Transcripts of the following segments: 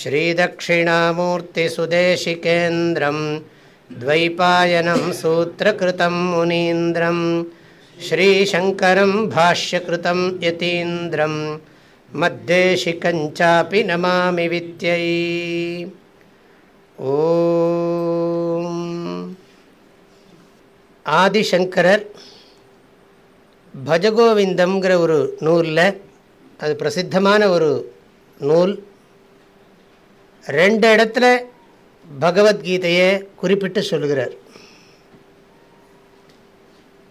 श्रीदक्षिणामूर्तिसुदेशिकेन्द्रं द्वैपायनं सूत्रकृतं मुनीन्द्रं श्रीशङ्करं भाष्यकृतं यतीन्द्रं मद्देशिकञ्चापि नमामि विद्यै ओ ஆதிசங்கரர் பஜகோவிந்தம்ங்கிற ஒரு நூலில் அது பிரசித்தமான ஒரு நூல் ரெண்டு இடத்துல பகவத்கீதையை குறிப்பிட்டு சொல்கிறார்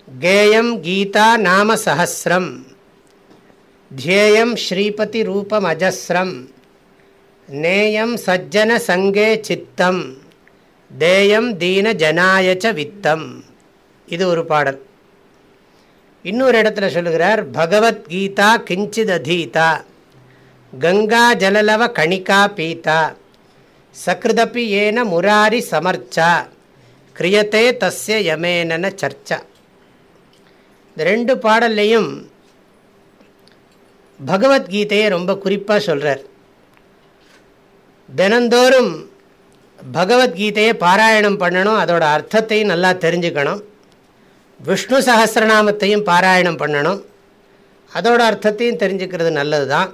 கேயம் கீதா நாம சஹசிரம் தியேயம் ஸ்ரீபதி ரூபம் அஜஸ்ரம் நேயம் சஜ்ஜன சங்கே சித்தம் தேயம் தீன ஜனாயச்ச வித்தம். இது ஒரு பாடல். இன்னொரு இடத்துல சொல்லுகிறார் பகவத்கீதா கிஞ்சித் அதீதா கங்கா ஜலலவ கணிகா பீதா சகிருதப்பி ஏன முராரி சமர்ச்சா. கிரியத்தே தஸ்ய யமேனன சர்ச்சா. இந்த ரெண்டு பாடல்லையும் பகவத்கீதையை ரொம்ப குறிப்பாக சொல்கிறார் தினந்தோறும் பகவத்கீதையை பாராயணம் பண்ணணும் அதோட அர்த்தத்தையும் நல்லா தெரிஞ்சுக்கணும். விஷ்ணு சகசிரநாமத்தையும் பாராயணம் பண்ணணும் அதோட அர்த்தத்தையும் தெரிஞ்சுக்கிறது நல்லது தான்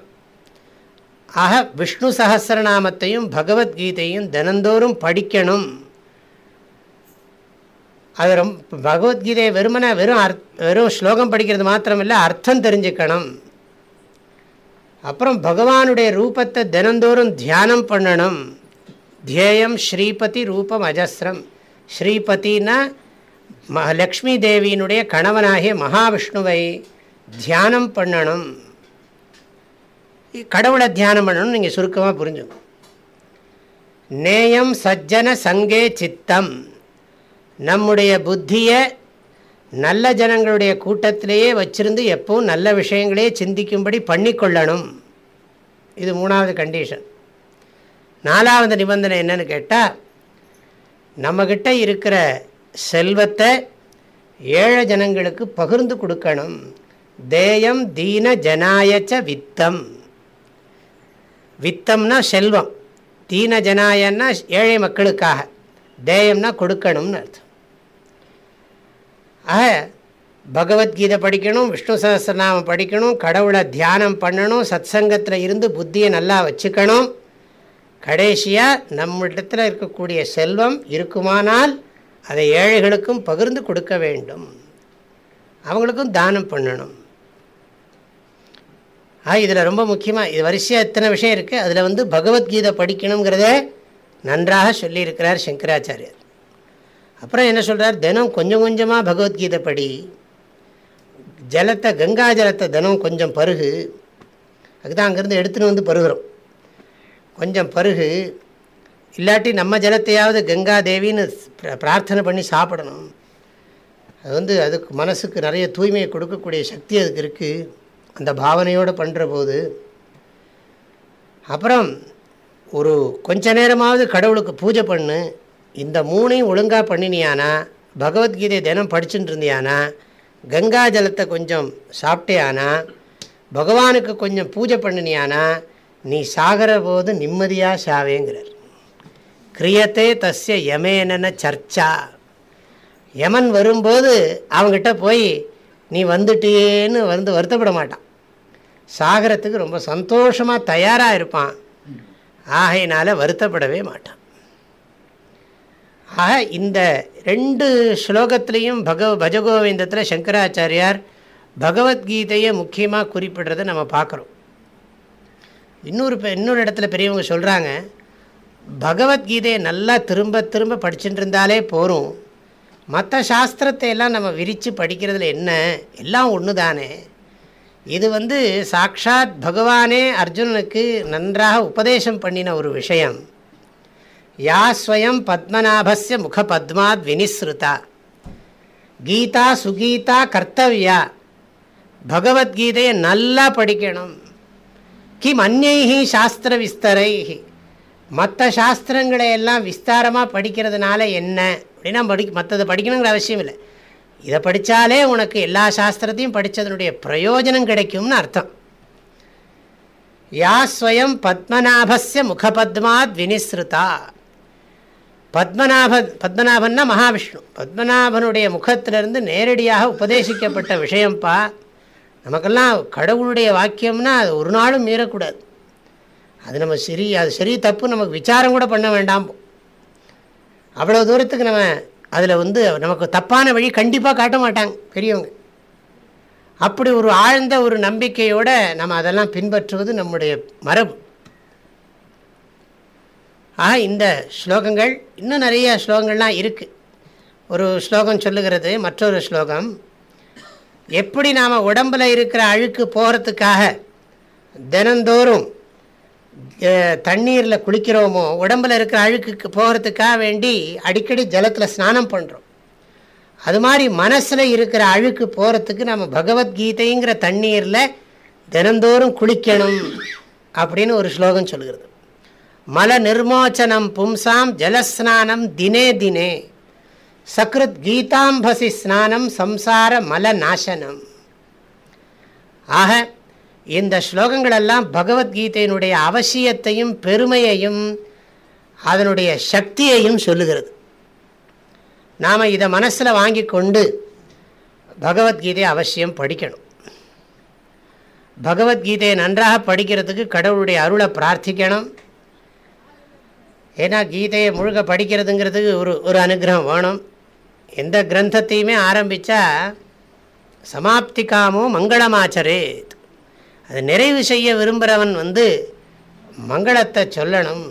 ஆக விஷ்ணு சகசிரநாமத்தையும் பகவத்கீதையும் தினந்தோறும் படிக்கணும். அது ரொம்ப பகவத்கீதையை வெறுமன வெறும் அர்த் வெறும் ஸ்லோகம் படிக்கிறது மாத்திரமில்லை அர்த்தம் தெரிஞ்சுக்கணும். அப்புறம் பகவானுடைய ரூபத்தை தினந்தோறும் தியானம் பண்ணணும். தியேயம் ஸ்ரீபதி ரூபம் அஜஸ்ரம். ஸ்ரீபதினா லக்ஷ்மி தேவியினுடைய கணவனாகிய மகாவிஷ்ணுவை தியானம் பண்ணணும். கடவுளை தியானம் பண்ணணும் நீங்கள் சுருக்கமாக புரிஞ்சுங்க நேயம் சஜ்ஜன சங்கே சித்தம். நம்முடைய புத்தியை நல்ல ஜனங்களுடைய கூட்டத்திலேயே வச்சிருந்து எப்பவும் நல்ல விஷயங்களே சிந்திக்கும்படி பண்ணிக்கொள்ளணும். இது மூணாவது கண்டிஷன் நாலாவது நிபந்தனை என்னன்னு கேட்டால் நம்மக்கிட்ட இருக்கிற செல்வத்தை ஏழை ஜனங்களுக்கு பகிர்ந்து கொடுக்கணும். தேயம் தீன ஜனாயச்ச வித்தம். வித்தம்னா செல்வம் தீன ஜனாயன்னா ஏழை மக்களுக்காக தேயம்னா கொடுக்கணும்னு அர்த்தம். ஆக பகவத்கீதை படிக்கணும் விஷ்ணு சகசிரநாமம் படிக்கணும் கடவுளை தியானம் பண்ணணும் சத் சங்கத்தில் இருந்து புத்தியை நல்லா வச்சுக்கணும். கடைசியாக நம்மிடத்தில் இருக்கக்கூடிய செல்வம் இருக்குமானால் அதை ஏழைகளுக்கும் பகிர்ந்து கொடுக்க வேண்டும். அவங்களுக்கும் தானம் பண்ணணும். ஆ இதில் ரொம்ப முக்கியமாக இது வரிசையாக இத்தனை விஷயம் இருக்குது அதில் வந்து பகவத்கீதை படிக்கணுங்கிறத நன்றாக சொல்லியிருக்கிறார் சங்கராச்சாரியர். அப்புறம் என்ன சொல்கிறார் தினம் கொஞ்சம் கொஞ்சமாக பகவத்கீதை படி. ஜலத்தை கங்கா ஜலத்தை தினம் கொஞ்சம் பருகு. அதுதான் அங்கேருந்து எடுத்துன்னு வந்து பருகிறோம். கொஞ்சம் பருகு. இல்லாட்டி நம்ம ஜலத்தையாவது கங்கா தேவின்னு பிரார்த்தனை பண்ணி சாப்பிடணும். அது வந்து அதுக்கு மனசுக்கு நிறைய தூய்மையை கொடுக்கக்கூடிய சக்தி அதுக்கு இருக்குது அந்த பாவனையோடு பண்ணுற போது அப்புறம் ஒரு கொஞ்ச நேரமாவது கடவுளுக்கு பூஜை பண்ணு இந்த மூணையும் ஒழுங்காக பண்ணினியானா பகவத்கீதை தினம் படிச்சுட்டு இருந்தியானா கங்கா ஜலத்தை கொஞ்சம் சாப்பிட்டேயானா பகவானுக்கு கொஞ்சம் பூஜை பண்ணினியானா நீ சாகிற போது நிம்மதியாக சாவேங்கிறார். கிரியத்தே தஸ்ய யமேனன சர்ச்சா. யமன் வரும்போது அவங்ககிட்ட போய் நீ வந்துட்டேன்னு வந்து வருத்தப்பட மாட்டான். சாகரத்துக்கு ரொம்ப சந்தோஷமாக தயாராக இருப்பான். ஆகையினால் வருத்தப்படவே மாட்டான். ஆக இந்த ரெண்டு ஸ்லோகத்திலையும் பகவ பஜகோவிந்தத்தில் சங்கராச்சாரியார் பகவத்கீதையை முக்கியமாக குறிப்பிடுறதை நம்ம பார்க்குறோம். இன்னொரு இன்னொரு இடத்துல பெரியவங்க சொல்கிறாங்க பகவத்கீதையை நல்லா திரும்ப திரும்ப படிச்சுட்டு இருந்தாலே போகும் மற்ற சாஸ்திரத்தை எல்லாம் நம்ம விரித்து படிக்கிறதுல என்ன? எல்லாம் ஒன்று தானே இது வந்து சாக்ஷாத் பகவானே அர்ஜுனனுக்கு நன்றாக உபதேசம் பண்ணின ஒரு விஷயம். யா ஸ்வயம் பத்மநாபஸ்ய முக பத்மாத் வினிஸ்ருதா. கீதா சுகீதா கர்த்தவியா. பகவத்கீதையை நல்லா படிக்கணும். கிம் அந்நைஹி சாஸ்திர விஸ்தரை மற்ற சாஸ்திரங்களை எல்லாம் விஸ்தாரமாக படிக்கிறதுனால என்ன? அப்படின்னா படி மற்றதை படிக்கணுங்கிற அவசியம் இல்லை. இதை படித்தாலே உனக்கு எல்லா சாஸ்திரத்தையும் படித்ததனுடைய பிரயோஜனம் கிடைக்கும்னு அர்த்தம். யா ஸ்வயம் பத்மநாபஸ்ய முகபத்மாத் வினிஸ்ருதா. பத்மநாப பத்மநாபன்னா மகாவிஷ்ணு. பத்மநாபனுடைய முகத்திலிருந்து நேரடியாக உபதேசிக்கப்பட்ட விஷயம்ப்பா நமக்கெல்லாம் கடவுளுடைய வாக்கியம்னா அது ஒரு நாளும் மீறக்கூடாது. அது நம்ம சரி அது சரி தப்பு நமக்கு விசாரம் கூட பண்ண வேண்டாம். அவ்வளோ தூரத்துக்கு நம்ம அதில் வந்து நமக்கு தப்பான வழி கண்டிப்பாக காட்ட மாட்டாங்க பெரியவங்க. அப்படி ஒரு ஆழ்ந்த ஒரு நம்பிக்கையோடு நம்ம அதெல்லாம் பின்பற்றுவது நம்முடைய மரபு. ஆக இந்த ஸ்லோகங்கள் இன்னும் நிறைய ஸ்லோகங்கள்லாம் இருக்குது ஒரு ஸ்லோகம் சொல்லுகிறது மற்றொரு ஸ்லோகம். எப்படி நாம் உடம்பில் இருக்கிற அழுக்கு போகிறதுக்காக தினந்தோறும் தண்ணீரில் குளிக்கிறோமோ உடம்பில் இருக்கிற அழுக்குக்கு போகிறதுக்காக வேண்டி அடிக்கடி ஜலத்தில் ஸ்நானம் பண்ணுறோம் அது மாதிரி மனசில் இருக்கிற அழுக்கு போகிறதுக்கு நம்ம பகவத்கீதைங்கிற தண்ணீரில் தினந்தோறும் குளிக்கணும் அப்படின்னு ஒரு ஸ்லோகம் சொல்கிறது மல நிர்மோச்சனம் பும்சாம் ஜலஸ்நானம் தினே தினே சக்ருத் கீதாம்பசி ஸ்நானம் சம்சார மல நாசனம். ஆக இந்த ஸ்லோகங்களெல்லாம் பகவத்கீதையினுடைய அவசியத்தையும் பெருமையையும் அதனுடைய சக்தியையும் சொல்லுகிறது. நாம் இதை மனசில் வாங்கி கொண்டு பகவத்கீதையை அவசியம் படிக்கணும். பகவத்கீதையை நன்றாக படிக்கிறதுக்கு கடவுளுடைய அருளை பிரார்த்திக்கணும். ஏன்னா கீதையை முழுக்க படிக்கிறதுங்கிறதுக்கு ஒரு ஒரு அனுகிரகம் வேணும். எந்த கிரந்தத்தையுமே ஆரம்பித்தா சமாப்திக்காமோ மங்களமாச்சரேத். அதை நிறைவு செய்ய விரும்புகிறவன் வந்து மங்களத்தை சொல்லணும்.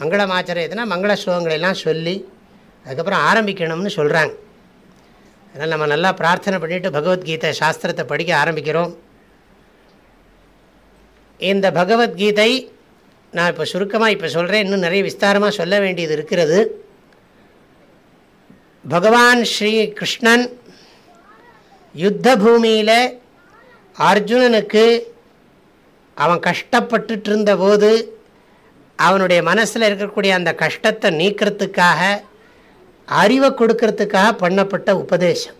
மங்களமாச்சரேத்னா மங்கள ஸ்லோகங்களெல்லாம் சொல்லி அதுக்கப்புறம் ஆரம்பிக்கணும்னு சொல்கிறாங்க அதனால் நம்ம நல்லா பிரார்த்தனை பண்ணிவிட்டு பகவத்கீதை சாஸ்திரத்தை படிக்க ஆரம்பிக்கிறோம். இந்த பகவத்கீதை நான் இப்போ சுருக்கமாக இப்போ சொல்கிறேன் இன்னும் நிறைய விஸ்தாரமாக சொல்ல வேண்டியது இருக்கிறது. பகவான் ஸ்ரீ கிருஷ்ணன் யுத்த பூமியில் அர்ஜுனனுக்கு அவன் கஷ்டப்பட்டுட்டு இருந்தபோது அவனுடைய மனசில் இருக்கக்கூடிய அந்த கஷ்டத்தை நீக்கிறதுக்காக அறிவை கொடுக்கறதுக்காக பண்ணப்பட்ட உபதேசம்.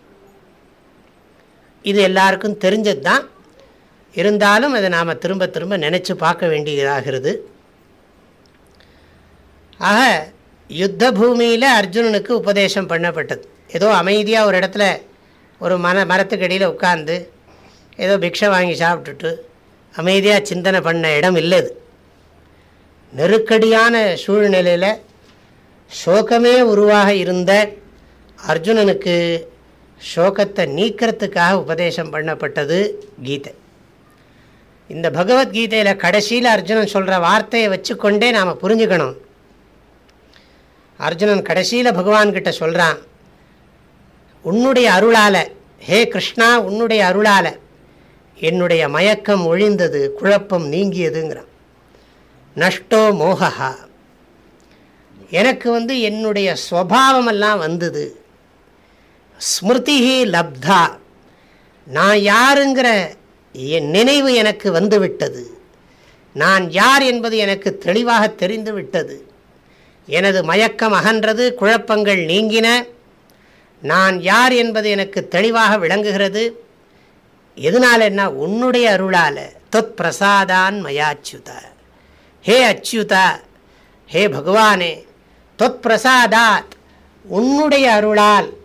இது எல்லாருக்கும் தெரிஞ்சது தான் இருந்தாலும் அதை நாம் திரும்ப திரும்ப நினச்சி பார்க்க வேண்டியதாகிறது. ஆக யுத்த பூமியில் அர்ஜுனனுக்கு உபதேசம் பண்ணப்பட்டது. ஏதோ அமைதியாக ஒரு இடத்துல ஒரு மன மரத்துக்கடியில் உட்காந்து ஏதோ பிக்ஷை வாங்கி சாப்பிட்டுட்டு அமைதியாக சிந்தனை பண்ண இடம் இல்லது. நெருக்கடியான சூழ்நிலையில் சோகமே உருவாக இருந்த அர்ஜுனனுக்கு சோகத்தை நீக்கிறதுக்காக உபதேசம் பண்ணப்பட்டது கீதை. இந்த பகவத்கீதையில் கடைசியில் அர்ஜுனன் சொல்கிற வார்த்தையை வச்சுக்கொண்டே நாம் புரிஞ்சுக்கணும். அர்ஜுனன் கடைசியில் பகவான்கிட்ட சொல்கிறான் உன்னுடைய அருளால் ஹே கிருஷ்ணா உன்னுடைய அருளால் என்னுடைய மயக்கம் ஒழிந்தது குழப்பம் நீங்கியதுங்கிறான். நஷ்டோ மோகா எனக்கு வந்து என்னுடைய ஸ்வபாவமெல்லாம் வந்தது. ஸ்மிருதி லப்தா. நான் யாருங்கிற என் நினைவு எனக்கு வந்துவிட்டது. நான் யார் என்பது எனக்கு தெளிவாக தெரிந்து விட்டது எனது மயக்கம் அகன்றது குழப்பங்கள் நீங்கின. நான் யார் என்பது எனக்கு தெளிவாக விளங்குகிறது. எதனால என்ன உன்னுடைய அருளால் தொத் பிரசாதான் மயாச்சுத. ஹே அச்சுதா ஹே பகவானே தொத் பிரசாதாத் உன்னுடைய அருளால்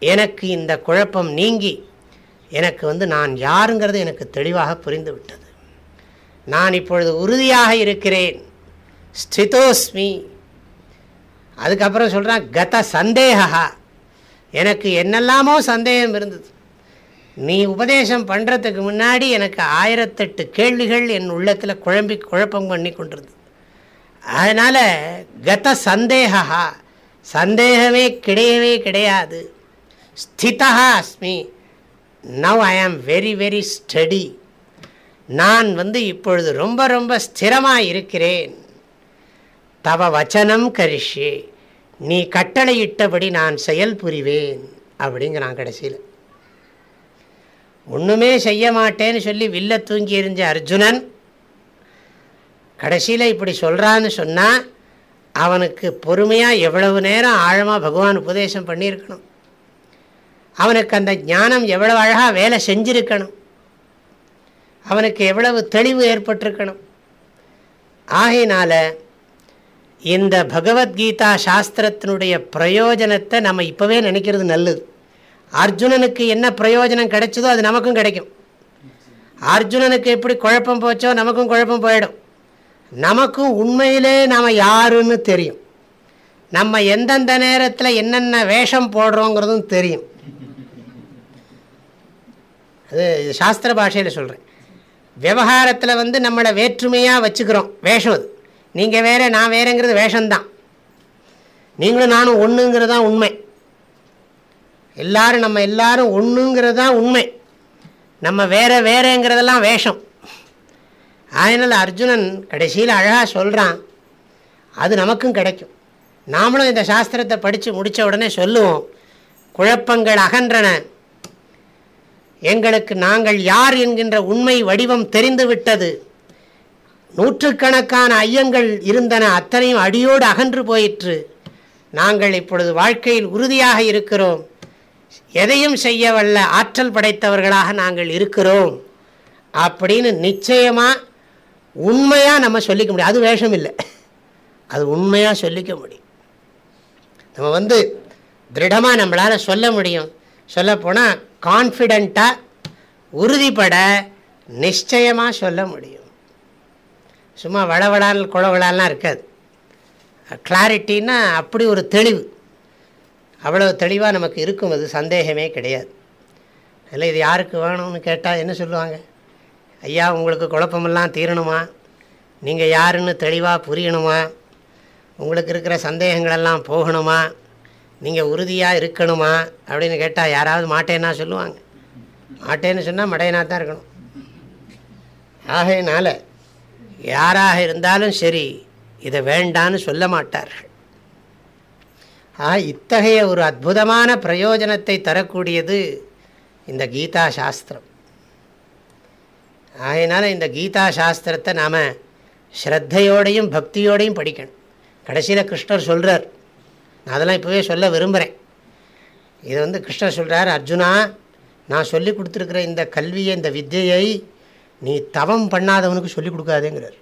எனக்கு இந்த குழப்பம் நீங்கி எனக்கு வந்து நான் யாருங்கிறது எனக்கு தெளிவாக புரிந்து விட்டது நான் இப்பொழுது உறுதியாக இருக்கிறேன். ஸ்திதோஸ்மி. அதுக்கப்புறம் சொல்கிறான் கத சந்தேகா எனக்கு என்னெல்லாமோ சந்தேகம் இருந்தது. நீ உபதேசம் பண்ணுறதுக்கு முன்னாடி எனக்கு ஆயிரத்தெட்டு கேள்விகள் என் உள்ளத்தில் குழம்பி குழப்பம் பண்ணி கொண்டிருந்தது. அதனால் கத சந்தேகா சந்தேகமே கிடையவே கிடையாது. ஸ்திதா அஸ்மி. Now I am very very study நான் வந்து இப்பொழுது ரொம்ப ரொம்ப ஸ்திரமாக இருக்கிறேன். தவ வச்சனம் கரிஷே. நீ கட்டளையிட்டபடி நான் செயல் புரிவேன். அப்படிங்கிறான் கடைசியில். ஒன்றுமே செய்ய மாட்டேன்னு சொல்லி வில்ல தூங்கி எறிஞ்ச அர்ஜுனன் கடைசியில் இப்படி சொல்கிறான்னு சொன்னால் அவனுக்கு பொறுமையாக எவ்வளவு நேரம் ஆழமாக பகவான் உபதேசம் பண்ணியிருக்கணும். அவனுக்கு அந்த ஞானம் எவ்வளவு அழகாக வேலை செஞ்சிருக்கணும். அவனுக்கு எவ்வளவு தெளிவு ஏற்பட்டிருக்கணும். ஆகையினால் இந்த பகவத்கீதா சாஸ்திரத்தினுடைய பிரயோஜனத்தை நம்ம இப்போவே நினைக்கிறது நல்லது. அர்ஜுனனுக்கு என்ன பிரயோஜனம் கிடைச்சதோ அது நமக்கும் கிடைக்கும். அர்ஜுனனுக்கு எப்படி குழப்பம் போச்சோ நமக்கும் குழப்பம் போயிடும். நமக்கும் உண்மையிலே நாம் யாருன்னு தெரியும். நம்ம எந்தெந்த நேரத்தில் என்னென்ன வேஷம் போடுறோங்கிறதும் தெரியும். அது சாஸ்திர பாஷையில் சொல்கிறேன் விவகாரத்தில் வந்து நம்மளை வேற்றுமையாக வச்சுக்கிறோம். வேஷம் அது. நீங்கள் வேறு நான் வேறேங்கிறது வேஷம்தான். நீங்களும் நானும் ஒன்றுங்கிறது தான் உண்மை. எல்லாரும் நம்ம எல்லாரும் ஒன்றுங்கிறது தான் உண்மை. நம்ம வேற வேறேங்கிறதெல்லாம் வேஷம். அதனால் அர்ஜுனன் கடைசியில் அழகாக சொல்கிறான் அது நமக்கும் கிடைக்கும். நாமளும் இந்த சாஸ்திரத்தை படித்து முடித்த உடனே சொல்லுவோம் குழப்பங்கள் அகன்றன. எங்களுக்கு நாங்கள் யார் என்கின்ற உண்மை வடிவம் தெரிந்துவிட்டது நூற்றுக்கணக்கான ஐயங்கள் இருந்தன அத்தனையும் அடியோடு அகன்று போயிற்று. நாங்கள் இப்பொழுது வாழ்க்கையில் உறுதியாக இருக்கிறோம். எதையும் செய்ய வல்ல ஆற்றல் படைத்தவர்களாக நாங்கள் இருக்கிறோம். அப்படின்னு நிச்சயமாக உண்மையாக நம்ம சொல்லிக்க முடியும். அது வேஷம் இல்லை. அது உண்மையாக சொல்லிக்க முடியும். நம்ம வந்து திருடமாக நம்மளால் சொல்ல முடியும். சொல்லப்போனால் கான்ஃபிடெண்ட்டாக உறுதிப்பட நிச்சயமாக சொல்ல முடியும். சும்மா வளவளால் குளவளாலாம் இருக்காது. கிளாரிட்டின்னா அப்படி ஒரு தெளிவு. அவ்வளோ தெளிவாக நமக்கு இருக்கும் அது சந்தேகமே கிடையாது. அதில் இது யாருக்கு வேணும்னு கேட்டால் என்ன சொல்லுவாங்க? ஐயா உங்களுக்கு குழப்பமெல்லாம் தீரணுமா? நீங்கள் யாருன்னு தெளிவாக புரியணுமா? உங்களுக்கு இருக்கிற சந்தேகங்களெல்லாம் போகணுமா? நீங்கள் உறுதியாக இருக்கணுமா? அப்படின்னு கேட்டால் யாராவது மாட்டேன்னா சொல்லுவாங்க. மாட்டேன்னு சொன்னால் மடையனாக தான் இருக்கணும். ஆகையினால யாராக இருந்தாலும் சரி இதை வேண்டான்னு சொல்ல மாட்டார்கள். ஆ இத்தகைய ஒரு அற்புதமான பிரயோஜனத்தை தரக்கூடியது இந்த கீதா சாஸ்திரம். அதனால் இந்த கீதா சாஸ்திரத்தை நாம் ஸ்ரத்தையோடையும் பக்தியோடையும் படிக்கணும். கடைசியில் கிருஷ்ணர் சொல்கிறார் நான் அதெல்லாம் இப்போவே சொல்ல விரும்புகிறேன் இது வந்து கிருஷ்ணர் சொல்கிறார் அர்ஜுனா நான் சொல்லி கொடுத்துருக்குற இந்த கல்வியை இந்த வித்தியை நீ தவம் பண்ணாதவனுக்கு சொல்லிக் கொடுக்காதேங்கிறார்.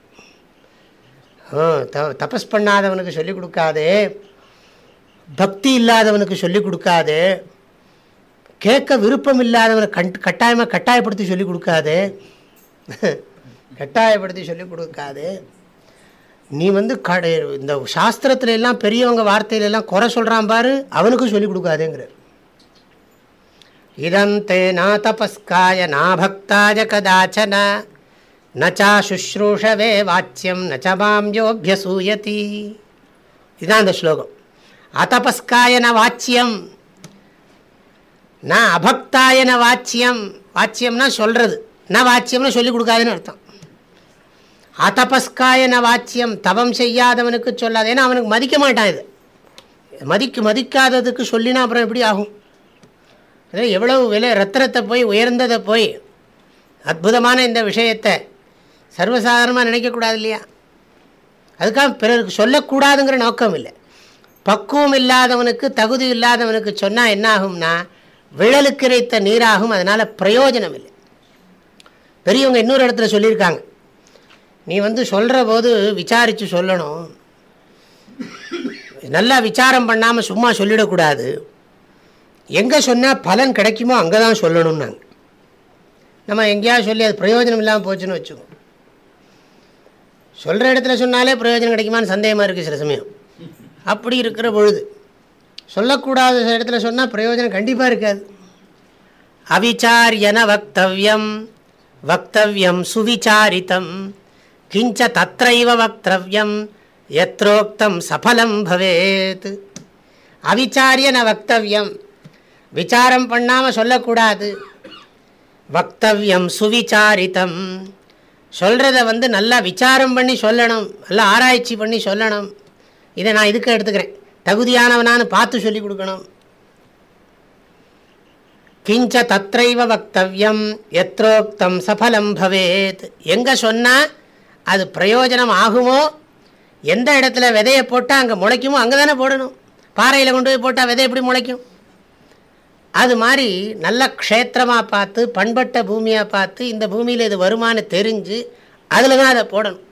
த தபஸ் பண்ணாதவனுக்கு சொல்லிக் கொடுக்காதே பக்தி இல்லாதவனுக்கு சொல்லிக் கொடுக்காது கேட்க விருப்பம் இல்லாதவனை கண் கட்டாயமாக கட்டாயப்படுத்தி சொல்லிக் கொடுக்காது கட்டாயப்படுத்தி சொல்லிக் கொடுக்காது. நீ வந்து கடை இந்த சாஸ்திரத்துல எல்லாம் பெரியவங்க வார்த்தையிலெல்லாம் குறை சொல்கிறான் பாரு அவனுக்கும் சொல்லிக் கொடுக்காதேங்கிறார். இதந்தே நா தபஸ்காய நா பக்தாய கதாச்சன நச்சா சுஷ்ரூஷவே வாச்சியம் நச்ச சூயதி. இதுதான் அந்த ஸ்லோகம். அதபஸ்காயன வாச்சியம். நான் அபக்தாயன வாச்சியம். வாச்சியம்னா சொல்கிறது நான் வாச்சியம்னு சொல்லிக் கொடுக்காதுன்னு அர்த்தம். அதபஸ்காயன வாச்சியம். தவம் செய்யாதவனுக்கு சொல்லாது. ஏன்னா அவனுக்கு மதிக்க மாட்டான் இது. மதிக்கு மதிக்காததுக்கு சொல்லினா அப்புறம் எப்படி ஆகும்? எவ்வளவு விலை ரத்தனத்தை போய் உயர்ந்ததை போய் அற்புதமான இந்த விஷயத்தை சர்வசாதாரணமாக நினைக்கக்கூடாது இல்லையா? அதுக்காக பிறருக்கு சொல்லக்கூடாதுங்கிற நோக்கம் இல்லை. பக்குவம் இல்லாதவனுக்கு தகுதி இல்லாதவனுக்கு சொன்னால் என்ன ஆகும்னா விழலுக்கிரைத்த நீராகும் அதனால் பிரயோஜனம் இல்லை பெரியவங்க இன்னொரு இடத்துல சொல்லியிருக்காங்க. நீ வந்து சொல்கிற போது விசாரித்து சொல்லணும். நல்லா விசாரம் பண்ணாமல் சும்மா சொல்லிடக்கூடாது. எங்கே சொன்னால் பலன் கிடைக்குமோ அங்கே தான் சொல்லணும்னாங்க. நம்ம எங்கேயாவது சொல்லி அது பிரயோஜனம் இல்லாமல் போச்சுன்னு வச்சுக்கோம் சொல்கிற இடத்துல சொன்னாலே பிரயோஜனம் கிடைக்குமான்னு சந்தேகமாக இருக்குது சில சமயம். அப்படி இருக்கிற பொழுது சொல்லக்கூடாத இடத்துல சொன்னால் பிரயோஜனம் கண்டிப்பாக இருக்காது. அவிச்சாரியன வக்தவியம் வக்தவியம் சுவிச்சாரித்தம் கிஞ்ச தத்தைவ வக்தவியம் எத்ரோக்தம் சஃலம் பவேத். அவிச்சாரியன வக்தவியம் விசாரம் பண்ணாமல் சொல்லக்கூடாது. வக்தவியம் சுவிச்சாரித்தம் சொல்கிறத வந்து நல்லா விசாரம் பண்ணி சொல்லணும் நல்லா ஆராய்ச்சி பண்ணி சொல்லணும். இதை நான் இதுக்கு எடுத்துக்கிறேன். தகுதியானவனான்னு பார்த்து சொல்லி கொடுக்கணும். கிஞ்ச தத்தைவ வக்தவியம் எத்ரோக்தம் சஃபலம் பவேத். எங்கே சொன்னால் அது பிரயோஜனம் ஆகுமோ? எந்த இடத்துல விதையை போட்டால் அங்கே முளைக்குமோ? அங்கே தானே போடணும். பாறையில் கொண்டு போய் போட்டால் விதை எப்படி முளைக்கும்? அது மாதிரி நல்ல க்ஷேத்திரமாக பார்த்து பண்பட்ட பூமியாக பார்த்து இந்த பூமியில் இது வருமானு தெரிஞ்சு அதில் தான் அதை போடணும்.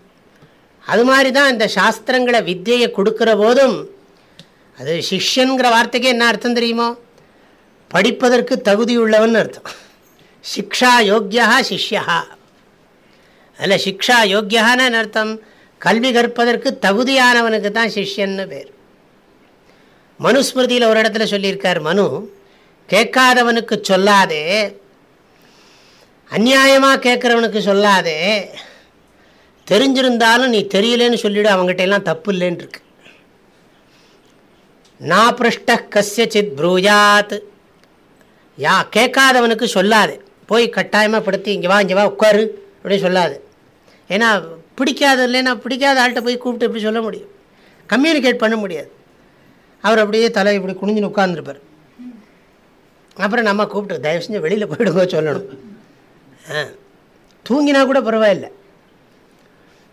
அது மாதிரி தான் இந்த சாஸ்திரங்களை வித்தியை கொடுக்குற போதும் அது சிஷ்யன்கிற வார்த்தைக்கே என்ன அர்த்தம் தெரியுமோ? படிப்பதற்கு தகுதியுள்ளவன் அர்த்தம். சிக்ஷா யோக்கியா சிஷ்யா. அதில் சிக்ஷா யோக்கியான்னு அர்த்தம்? கல்வி கற்பதற்கு தகுதியானவனுக்கு தான் சிஷ்யன்னு பேர். மனுஸ்மிருதியில் ஒரு இடத்துல சொல்லியிருக்கார் மனு கேட்காதவனுக்கு சொல்லாதே அந்நியாயமாக கேட்குறவனுக்கு சொல்லாதே தெரிஞ்சிருந்தாலும் நீ தெரியலேன்னு சொல்லிவிடு அவங்ககிட்ட எல்லாம் தப்பு இல்லைன்னு இருக்கு நான் பிருஷ்ட கசியச்சித் ப்ரூஜாத். யா கேட்காதவனுக்கு சொல்லாது. போய் கட்டாயமாக படுத்தி இங்கே வா இங்கே வா உட்காரு அப்படின்னு சொல்லாது. ஏன்னா பிடிக்காத இல்லைன்னா பிடிக்காத ஆள்கிட்ட போய் கூப்பிட்டு இப்படி சொல்ல முடியும்? கம்யூனிகேட் பண்ண முடியாது. அவர் அப்படியே தலை இப்படி குனிஞ்சுன்னு உட்காந்துருப்பார் அப்புறம் நம்ம கூப்பிட்டு தயவு செஞ்சு வெளியில் போயிடுங்க சொல்லணும். ஆ. தூங்கினா கூட பரவாயில்லை.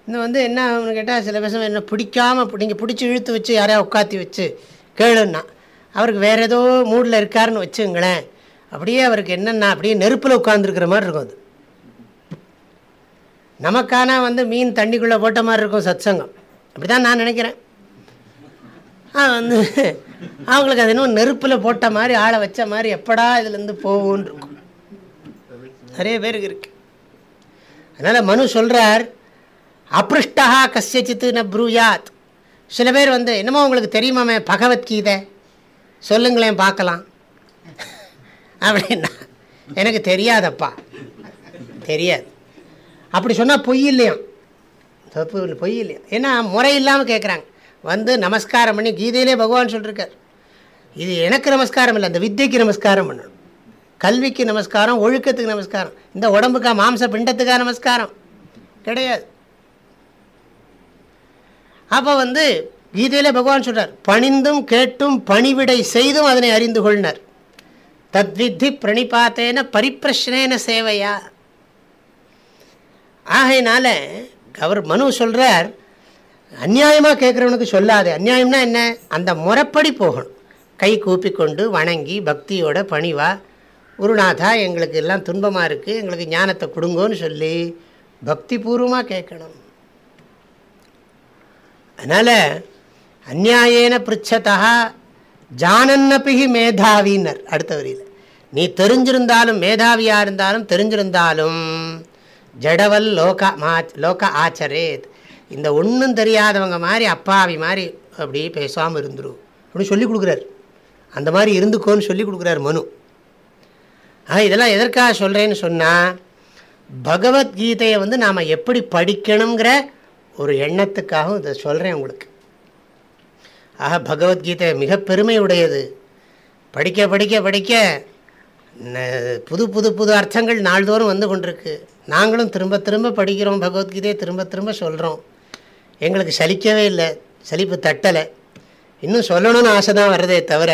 இந்த வந்து என்ன அவனு கேட்டால் சில பேசம் என்ன பிடிக்காமல் நீங்கள் பிடிச்சி இழுத்து வச்சு யாரையா உட்காத்தி வச்சு கேளுன்னா அவருக்கு வேறு ஏதோ மூடில் இருக்காருன்னு வச்சுங்களேன் அப்படியே அவருக்கு என்னென்னா அப்படியே நெருப்பில் உட்காந்துருக்கிற மாதிரி இருக்கும் அது. நமக்கான வந்து மீன் தண்ணிக்குள்ளே போட்ட மாதிரி இருக்கும் சத்சங்கம். அப்படி தான் நான் நினைக்கிறேன். வந்து அவங்களுக்கு அது இன்னும் நெருப்பில் போட்ட மாதிரி ஆளை வச்ச மாதிரி எப்படா இதுலேருந்து போகும்னு இருக்கும். நிறைய பேருக்கு இருக்கு. அதனால் மனு சொல்கிறார் அப்ருஷ்டா கசித்து ந ப்ரூயாத். சில பேர் வந்து என்னமோ உங்களுக்கு தெரியுமாமே பகவத்கீதை? சொல்லுங்களேன் பார்க்கலாம். அப்படின்னா எனக்கு தெரியாதப்பா. தெரியாது. அப்படி சொன்னால் பொய் இல்லையாம். தப்பு பொய் இல்லையா? ஏன்னா முறை இல்லாமல் கேட்குறாங்க வந்து நமஸ்காரம் பண்ணி கீதையிலே பகவான் சொல்லியிருக்கார் இது எனக்கு நமஸ்காரம் இல்லை அந்த வித்தைக்கு நமஸ்காரம் பண்ணணும். கல்விக்கு நமஸ்காரம் ஒழுக்கத்துக்கு நமஸ்காரம். இந்த உடம்புக்கா மாம்ச பிண்டத்துக்கா நமஸ்காரம்? கிடையாது. அப்போ வந்து கீதையில் பகவான் சொல்கிறார் பணிந்தும் கேட்டும் பணிவிடை செய்தும் அதனை அறிந்து கொள்னர். தத்வித்தி பிரணிபாத்தேன பரிப்பிரஷ்னேன சேவையா. ஆகையினால அவர் மனு சொல்கிறார் அந்நியாயமாக கேட்குறவனுக்கு சொல்லாது. அந்நியாயம்னா என்ன? அந்த முறைப்படி போகணும். கை கூப்பிக்கொண்டு வணங்கி பக்தியோட பணிவா. குருநாதா எங்களுக்கு எல்லாம் துன்பமாக இருக்குது எங்களுக்கு ஞானத்தை கொடுங்கோன்னு சொல்லி பக்தி பூர்வமாக கேட்கணும். அதனால் அந்நாயேன பிரிச்சதா ஜானன்னபிகி மேதாவினர் அடுத்த வரியில். நீ தெரிஞ்சிருந்தாலும் மேதாவியாக இருந்தாலும் தெரிஞ்சிருந்தாலும் ஜடவல் லோக மா லோக ஆச்சரேத். இந்த ஒன்றும் தெரியாதவங்க மாதிரி அப்பாவி மாதிரி அப்படி பேசாமல் இருந்துரும் அப்படின்னு சொல்லி கொடுக்குறாரு. அந்த மாதிரி இருந்துக்கோன்னு சொல்லி கொடுக்குறாரு மனு. ஆனால் இதெல்லாம் எதற்காக சொல்கிறேன்னு சொன்னால் பகவத்கீதையை வந்து நாம் எப்படி படிக்கணுங்கிற ஒரு எண்ணத்துக்காகவும் இதை சொல்கிறேன் உங்களுக்கு. ஆக பகவத்கீதை மிக பெருமை உடையது படிக்க படிக்க படிக்க புது புது புது அர்த்தங்கள் நாள்தோறும் வந்து கொண்டிருக்கு. நாங்களும் திரும்ப திரும்ப படிக்கிறோம் பகவத்கீதையை திரும்ப திரும்ப சொல்கிறோம் எங்களுக்கு சலிக்கவே இல்லை. சலிப்பு தட்டலை. இன்னும் சொல்லணும்னு ஆசை தான் வர்றதே தவிர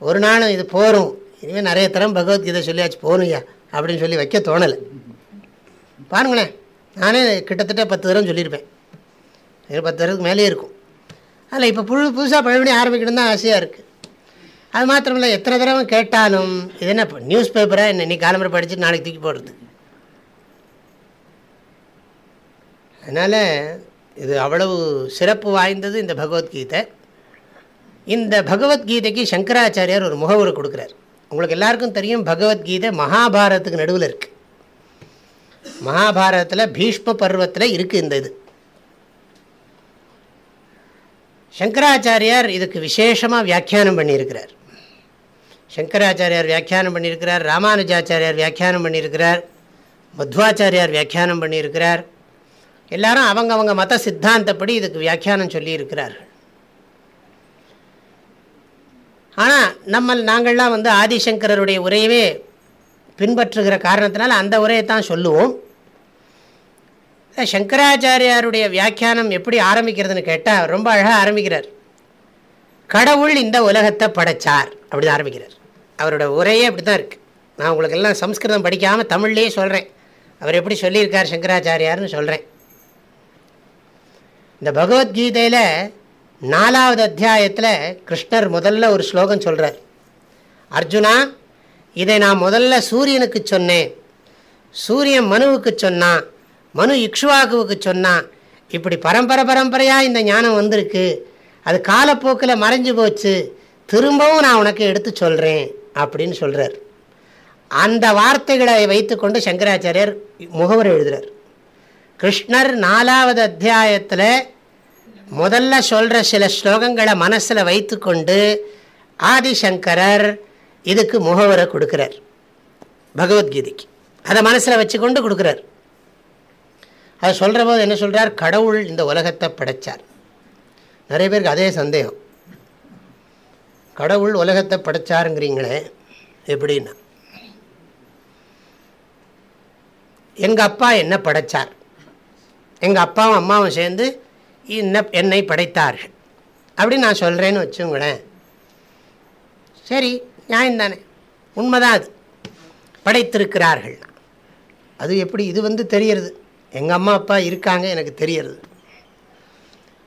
ஒரு நாளும் இது போகிறோம் இனிமேல் நிறைய தரம் பகவத்கீதை சொல்லியாச்சு போகணுயா அப்படின்னு சொல்லி வைக்க தோணலை. பாருங்களேன். நானே கிட்டத்தட்ட பத்து தரம் சொல்லியிருப்பேன். பத்து வருஷத்துக்கு மேலே இருக்கும். அதில் இப்போ புது புதுசாக பழமணி ஆரம்பிக்கணும் தான் ஆசையாக இருக்குது அது மாத்திரமில்ல எத்தனை தடவை கேட்டாலும் இது என்ன நியூஸ் பேப்பராக என்ன நீ காலம்பரை படித்து நாளைக்கு தூக்கி போடுறது? அதனால் இது அவ்வளவு சிறப்பு வாய்ந்தது இந்த பகவத்கீதை. இந்த பகவத்கீதைக்கு சங்கராச்சாரியார் ஒரு முகவுரை கொடுக்குறார். உங்களுக்கு எல்லாருக்கும் தெரியும் பகவத்கீதை மகாபாரதத்துக்கு நடுவில் இருக்குது மகாபாரதத்தில் பீஷ்ம பருவத்தில் இருக்குது இந்த இது. சங்கராச்சாரியார் இதுக்கு விசேஷமாக வியாக்கியானம் பண்ணியிருக்கிறார். சங்கராச்சாரியார் வியாக்கியானம் பண்ணியிருக்கிறார் ராமானுஜாச்சாரியார் வியாக்கியானம் பண்ணியிருக்கிறார் மத்வாச்சாரியார் வியாக்கியானம் பண்ணியிருக்கிறார். எல்லாரும் அவங்கவங்க மத சித்தாந்தப்படி இதுக்கு வியாக்கியானம் சொல்லியிருக்கிறார்கள். ஆனால் நம்ம நாங்கள்லாம் வந்து ஆதிசங்கரருடைய உரையவே பின்பற்றுகிற காரணத்தினால அந்த உரையை தான் சொல்லுவோம். சங்கராச்சாரியாருடைய வியாக்கியானம் எப்படி ஆரம்பிக்கிறதுன்னு கேட்டால் ரொம்ப அழகாக ஆரம்பிக்கிறார். கடவுள் இந்த உலகத்தை படைச்சார் அப்படின்னு ஆரம்பிக்கிறார். அவரோட உரையே அப்படி தான் இருக்குது நான் உங்களுக்கெல்லாம் சம்ஸ்கிருதம் படிக்காமல் தமிழ்லேயே சொல்கிறேன் அவர் எப்படி சொல்லியிருக்கார் சங்கராச்சாரியார்னு சொல்கிறேன் இந்த பகவத்கீதையில் நாலாவது அத்தியாயத்தில் கிருஷ்ணர் முதல்ல ஒரு ஸ்லோகம் சொல்கிறார் அர்ஜுனா இதை நான் முதல்ல சூரியனுக்கு சொன்னேன். சூரியன் மனுவுக்கு சொன்னான். மனு இக்ஷுவாகுவுக்கு சொன்னான். இப்படி பரம்பரை பரம்பரையாக இந்த ஞானம் வந்திருக்கு. அது காலப்போக்கில் மறைஞ்சு போச்சு. திரும்பவும் நான் உனக்கு எடுத்து சொல்கிறேன் அப்படின்னு சொல்கிறார் அந்த வார்த்தைகளை வைத்துக்கொண்டு சங்கராச்சாரியர் முகவர் எழுதுகிறார் கிருஷ்ணர் நாலாவது அத்தியாயத்தில் முதல்ல சொல்கிற சில ஸ்லோகங்களை மனசில் வைத்துக்கொண்டு ஆதிசங்கரர் இதுக்கு முகவரை கொடுக்குறார். பகவத்கீதைக்கு. அதை மனசில் வச்சுக்கொண்டு கொடுக்குறார். அது சொல்கிற போது என்ன சொல்கிறார் கடவுள் இந்த உலகத்தை படைத்தார் நிறைய பேருக்கு அதே சந்தேகம். கடவுள் உலகத்தை படைச்சாருங்கிறீங்களே எப்படின்னா? எங்கள் அப்பா என்ன படைச்சார். எங்கள் அப்பாவும் அம்மாவும் சேர்ந்து என்ன என்னை படைத்தார்கள். அப்படின்னு நான் சொல்கிறேன்னு வச்சுங்களேன். சரி நியாயம் தானே. உண்மைதான் அது. படைத்திருக்கிறார்கள். அது எப்படி? இது வந்து தெரிகிறது. எங்கள் அம்மா அப்பா இருக்காங்க எனக்கு தெரியறது.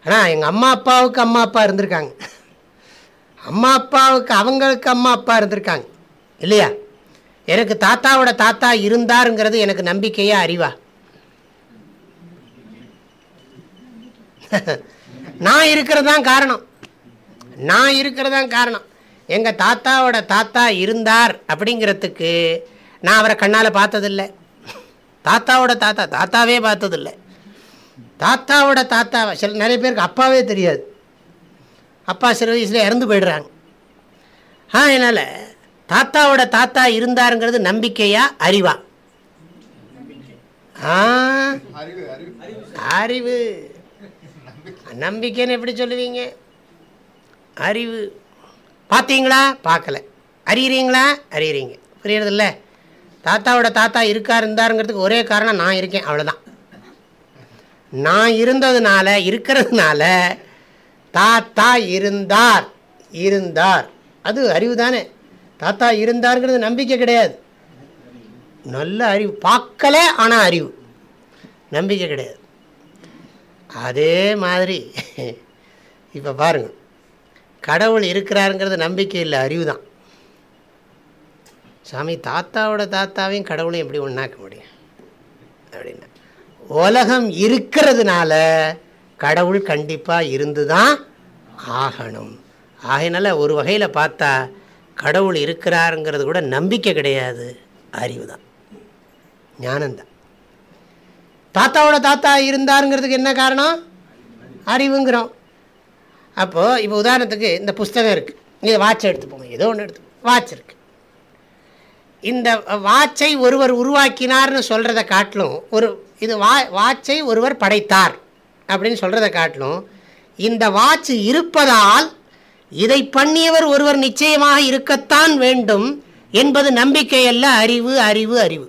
ஆனால் எங்கள் அம்மா அப்பாவுக்கு அம்மா அப்பா இருந்திருக்காங்க. அம்மா அப்பாவுக்கு அவங்களுக்கு அம்மா அப்பா இருந்திருக்காங்க. இல்லையா? எனக்கு தாத்தாவோட தாத்தா இருந்தாருங்கிறது எனக்கு நம்பிக்கையா அறிவா? நான் இருக்கிறது தான் காரணம். நான் இருக்கிறது தான் காரணம். எங்கள் தாத்தாவோட தாத்தா இருந்தார் அப்படிங்கிறதுக்கு நான் அவரை கண்ணால் பார்த்ததில்லை. தாத்தாவோட தாத்தா தாத்தாவே பார்த்ததில்லை. தாத்தாவோட தாத்தாவை சில நிறைய பேருக்கு அப்பாவே தெரியாது. அப்பா சில வயசில் இறந்து போயிடுறாங்க. ஆ என்னால் தாத்தாவோட தாத்தா இருந்தாருங்கிறது நம்பிக்கையா அறிவா? அறிவு. நம்பிக்கைன்னு எப்படி சொல்லுவீங்க? அறிவு. பார்த்தீங்களா? பார்க்கல. அறியறீங்களா? அறியறீங்க. புரியறதில்ல? தாத்தாவோட தாத்தா இருக்கா இருந்தாருங்கிறதுக்கு ஒரே காரணம் நான் இருக்கேன் அவ்வளோதான் நான் இருந்ததுனால இருக்கிறதுனால தாத்தா இருந்தார் இருந்தார். அது அறிவு தானே. தாத்தா இருந்தாருங்கிறது நம்பிக்கை கிடையாது. நல்ல அறிவு. பார்க்கல ஆனால் அறிவு. நம்பிக்கை கிடையாது. அதே மாதிரி இப்போ பாருங்கள் கடவுள் இருக்கிறாருங்கிறது நம்பிக்கை இல்லை அறிவு தான் சாமி தாத்தாவோட தாத்தாவையும் கடவுளையும் எப்படி ஒன்றாக்க முடியும்? அப்படின்னா. உலகம் இருக்கிறதுனால கடவுள் கண்டிப்பாக இருந்து தான் ஆகணும். ஆகையினால ஒரு வகையில் பார்த்தா கடவுள் இருக்கிறாருங்கிறது கூட நம்பிக்கை கிடையாது. அறிவு தான் ஞானந்தான் தாத்தாவோட தாத்தா இருந்தாருங்கிறதுக்கு என்ன காரணம்? அறிவுங்கிறோம். அப்போது இப்போ உதாரணத்துக்கு இந்த புஸ்தகம் இருக்குது நீங்கள் வாட்ச் எடுத்துப்போங்க. ஏதோ ஒன்று எடுத்து வாட்ச் இருக்குது இந்த வாட்சை ஒருவர் உருவாக்கினார்னு சொல்கிறத காட்டிலும் ஒரு இது வா வாட்சை ஒருவர் படைத்தார் அப்படின்னு சொல்கிறத காட்டிலும் இந்த வாட்ச் இருப்பதால் இதை பண்ணியவர் ஒருவர் நிச்சயமாக இருக்கத்தான் வேண்டும் என்பது நம்பிக்கை அல்ல அறிவு அறிவு அறிவு.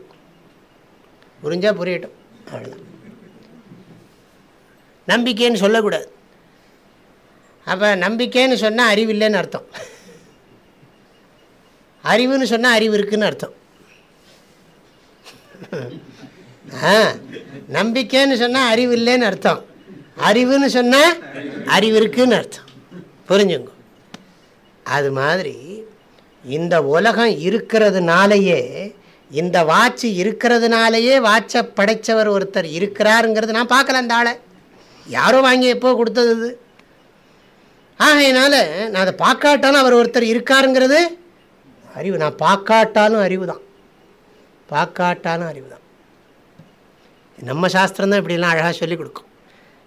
புரிஞ்சால் புரியட்டும். அவ்வளோதான் நம்பிக்கைன்னு சொல்லக்கூடாது. அப்போ நம்பிக்கைன்னு சொன்னால் அறிவில்லைன்னு அர்த்தம். அறிவுன்னு சொன்னால் அறிவு இருக்குன்னு அர்த்தம். ஆ நம்பிக்கைன்னு சொன்னால் அறிவு இல்லைன்னு அர்த்தம். அறிவுன்னு சொன்னால் அறிவு இருக்குன்னு அர்த்தம். புரிஞ்சுங்க? அது மாதிரி இந்த உலகம் இருக்கிறதுனாலேயே இந்த வாட்ச் இருக்கிறதுனாலேயே வாட்சை படைத்தவர் ஒருத்தர் இருக்கிறாருங்கிறது நான் பார்க்கல அந்த ஆளை. யாரோ வாங்கி எப்போ கொடுத்தது இது? ஆகையினால நான் அதை பார்க்காட்டாலும் அவர் ஒருத்தர் இருக்காருங்கிறது அறிவு. நான் பார்க்காட்டாலும் அறிவு தான் பார்க்காட்டாலும் அறிவு தான் நம்ம சாஸ்திரம் தான் இப்படிலாம் அழகாக சொல்லிக் கொடுக்கும்.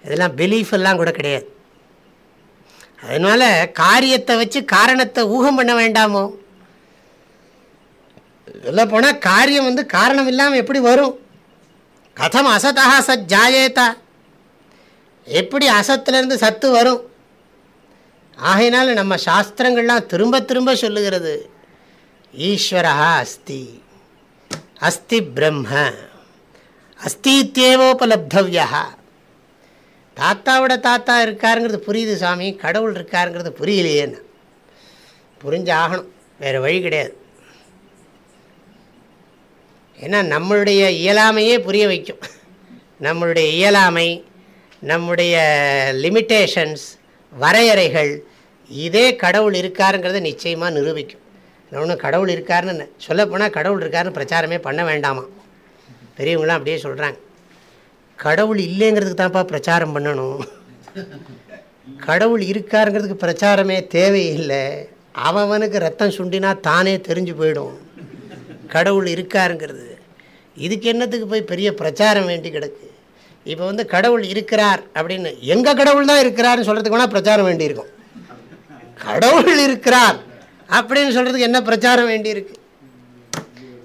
இதெல்லாம் பிலீஃப் எல்லாம் கூட கிடையாது. அதனால் காரியத்தை வச்சு காரணத்தை ஊகம் பண்ண வேண்டாமோ? சொல்ல போனால் காரியம் வந்து காரணம் இல்லாமல் எப்படி வரும்? கதம் அசதா சத் ஜாயேதா எப்படி அசத்துலேருந்து சத்து வரும்? ஆகையினால நம்ம சாஸ்திரங்கள்லாம் திரும்ப திரும்ப சொல்லுகிறது. ஈஸ்வரா அஸ்தி அஸ்தி பிரம்ம அஸ்தித்யேவோபலப்தவியா தாத்தாவோட தாத்தா இருக்காருங்கிறது புரியுது சாமி கடவுள் இருக்காருங்கிறது புரியலையேன்னு புரிஞ்சு ஆகணும் வேறு வழி கிடையாது. ஏன்னா நம்மளுடைய இயலாமையே புரிய வைக்கும். நம்மளுடைய இயலாமை நம்முடைய லிமிட்டேஷன்ஸ் வரையறைகள் இதே கடவுள் இருக்காருங்கிறத நிச்சயமாக நிரூபிக்கும். ஒன்றும் கடவுள் இருக்காருன்னு சொல்லப்போனால் கடவுள் இருக்காருன்னு பிரச்சாரமே பண்ண வேண்டாமா? பெரியவங்களாம் அப்படியே சொல்கிறாங்க கடவுள் இல்லைங்கிறதுக்கு தான்ப்பா பிரச்சாரம் பண்ணணும். கடவுள் இருக்காருங்கிறதுக்கு பிரச்சாரமே தேவையில்லை. அவனுக்கு ரத்தம் சுண்டினா தானே தெரிஞ்சு போயிடும். கடவுள் இருக்காருங்கிறது. இதுக்கு என்னத்துக்கு போய் பெரிய பிரச்சாரம் வேண்டி கிடக்கு? இப்போ வந்து கடவுள் இருக்கிறார் அப்படின்னு எங்கள் கடவுள் தான் இருக்கிறாருன்னு சொல்கிறதுக்கு வேணால் பிரச்சாரம் வேண்டியிருக்கும். கடவுள் இருக்கிறார். அப்படின்னு சொல்கிறதுக்கு என்ன பிரச்சாரம் வேண்டியிருக்கு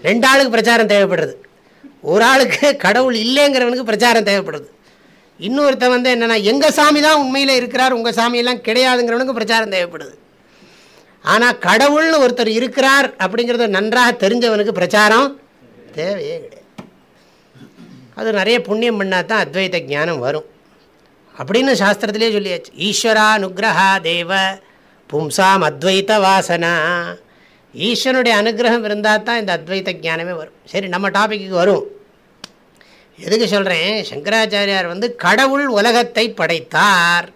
ரெண்டு ஆளுக்கு பிரச்சாரம் தேவைப்படுறது. ஒரு ஆளுக்கு கடவுள் இல்லைங்கிறவனுக்கு பிரச்சாரம் தேவைப்படுது இன்னொருத்த வந்து என்னென்னா எங்கள் சாமி தான் உண்மையில் இருக்கிறார் உங்கள் சாமியெல்லாம் கிடையாதுங்கிறவனுக்கு பிரச்சாரம் தேவைப்படுது. ஆனால் கடவுள்னு ஒருத்தர் இருக்கிறார் அப்படிங்கிறத நன்றாக தெரிஞ்சவனுக்கு பிரச்சாரம் தேவையே கிடையாது. அது நிறைய புண்ணியம் பண்ணால் தான் அத்வைத ஞானம் வரும். அப்படின்னு சாஸ்திரத்திலே சொல்லியாச்சு. ஈஸ்வரா நுக்ரஹா தேவ பும்சாம் அத்வைத்த வாசனா ஈஸ்வனுடைய அனுகிரகம் இருந்தால் தான் இந்த அத்வைத்த ஜானமே வரும். சரி நம்ம டாபிக்கு வரும். எதுக்கு சொல்கிறேன் சங்கராச்சாரியார் வந்து கடவுள் உலகத்தை படைத்தார்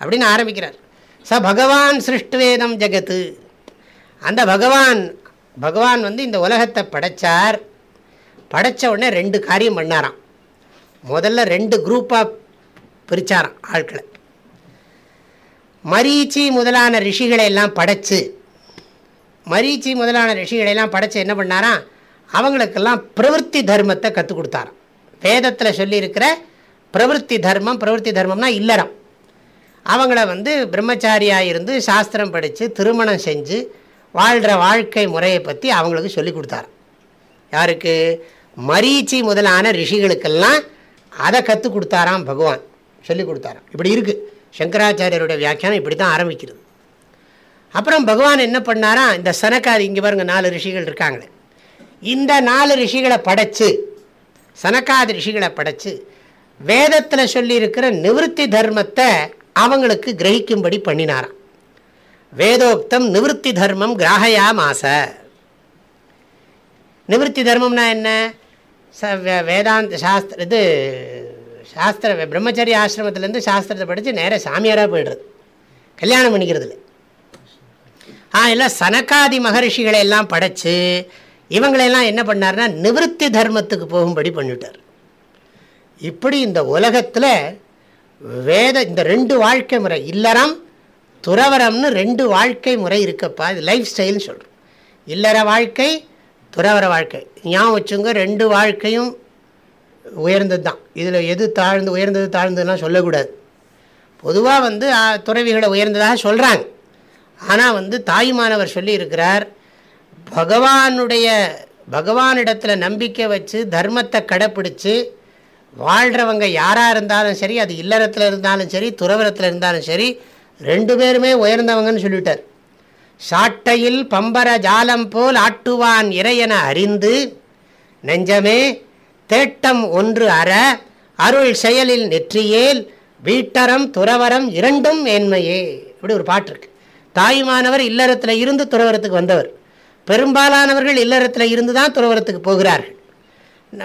அப்படின்னு ஆரம்பிக்கிறார். ச பகவான் சிருஷ்டுவேதம் ஜெகத்து. அந்த பகவான் பகவான் வந்து இந்த உலகத்தை படைத்தார் படைத்த உடனே ரெண்டு காரியம் பண்ணாராம். முதல்ல ரெண்டு குரூப்பாக பிரித்தாராம் ஆட்களை. மரீச்சி முதலான ரிஷிகளை எல்லாம் படைச்சு மரீச்சி முதலான ரிஷிகளை எல்லாம் படைச்சு என்ன பண்ணாராம் அவங்களுக்கெல்லாம் பிரவருத்தி தர்மத்தை கற்றுக் கொடுத்தாராம். வேதத்தில் சொல்லியிருக்கிற பிரவருத்தி தர்மம் பிரவருத்தி தர்மம்னா இல்லறம். அவங்கள வந்து பிரம்மச்சாரியாக இருந்து சாஸ்திரம் படித்து திருமணம் செஞ்சு வாழ்கிற வாழ்க்கை முறையை பற்றி அவங்களுக்கு சொல்லி கொடுத்தாராம். யாருக்கு? மரீச்சி முதலான ரிஷிகளுக்கெல்லாம் அதை கற்றுக் கொடுத்தாராம் பகவான். சொல்லி கொடுத்தாராம். இப்படி இருக்குது சங்கராச்சாரியருடைய வியாக்கியானம் இப்படி தான் ஆரம்பிக்கிறது. அப்புறம் பகவான் என்ன பண்ணாரா இந்த சனக்காதி இங்கே பாருங்க நாலு ரிஷிகள் இருக்காங்களே. இந்த நாலு ரிஷிகளை படைச்சு சனக்காதி ரிஷிகளை படைச்சு வேதத்தில் சொல்லியிருக்கிற நிவர்த்தி தர்மத்தை அவங்களுக்கு கிரகிக்கும்படி பண்ணினாராம். வேதோக்தம் நிவர்த்தி தர்மம் கிராகையா மாச நிவர்த்தி தர்மம்னா என்ன? ச வேதாந்த சாஸ்திர இது சாஸ்திர பிரம்மச்சரிய ஆசிரமத்திலேருந்து சாஸ்திரத்தை படித்து நேராக சாமியாராக போய்டுறது. கல்யாணம் பண்ணிக்கிறதுல. ஆ எல்லாம் சனக்காதி மகரிஷிகளை எல்லாம் படைச்சு இவங்களெல்லாம் என்ன பண்ணார்னா நிவர்த்தி தர்மத்துக்கு போகும்படி பண்ணிவிட்டார். இப்படி இந்த உலகத்தில் வேத இந்த ரெண்டு வாழ்க்கை முறை இல்லறம் துறவரம்னு ரெண்டு வாழ்க்கை முறை இருக்கப்பா இது லைஃப் ஸ்டைல்னு சொல்கிறோம் இல்லற வாழ்க்கை துறவர வாழ்க்கை. ஞாபகம் வச்சுங்க ரெண்டு வாழ்க்கையும் உயர்ந்தது தான் இதில் எது தாழ்ந்து உயர்ந்தது தாழ்ந்ததுலாம் சொல்லக்கூடாது. பொதுவாக வந்து துறவிகளை உயர்ந்ததாக சொல்கிறாங்க ஆனால் வந்து தாயுமானவர் சொல்லியிருக்கிறார் பகவானுடைய பகவானிடத்தில் நம்பிக்கை வச்சு தர்மத்தை கடைப்பிடிச்சு வாழ்கிறவங்க யாராக இருந்தாலும் சரி அது இல்லறத்தில் இருந்தாலும் சரி துறவரத்தில் இருந்தாலும் சரி ரெண்டு பேருமே உயர்ந்தவங்கன்னு சொல்லிட்டார். சாட்டையில் பம்பர ஜாலம் போல் ஆட்டுவான் இறையென அறிந்து நெஞ்சமே தேட்டம் ஒன்று அற அருள் செயலில் நெற்றியேல் வீட்டரம் துறவரம் இரண்டும் மேன்மையே. இப்படி ஒரு பாட்டு இருக்கு. தாயுமானவர் இல்லறத்தில் இருந்து துறவரத்துக்கு வந்தவர். பெரும்பாலானவர்கள் இல்லறத்தில் இருந்து தான் துறவரத்துக்கு போகிறார்கள்.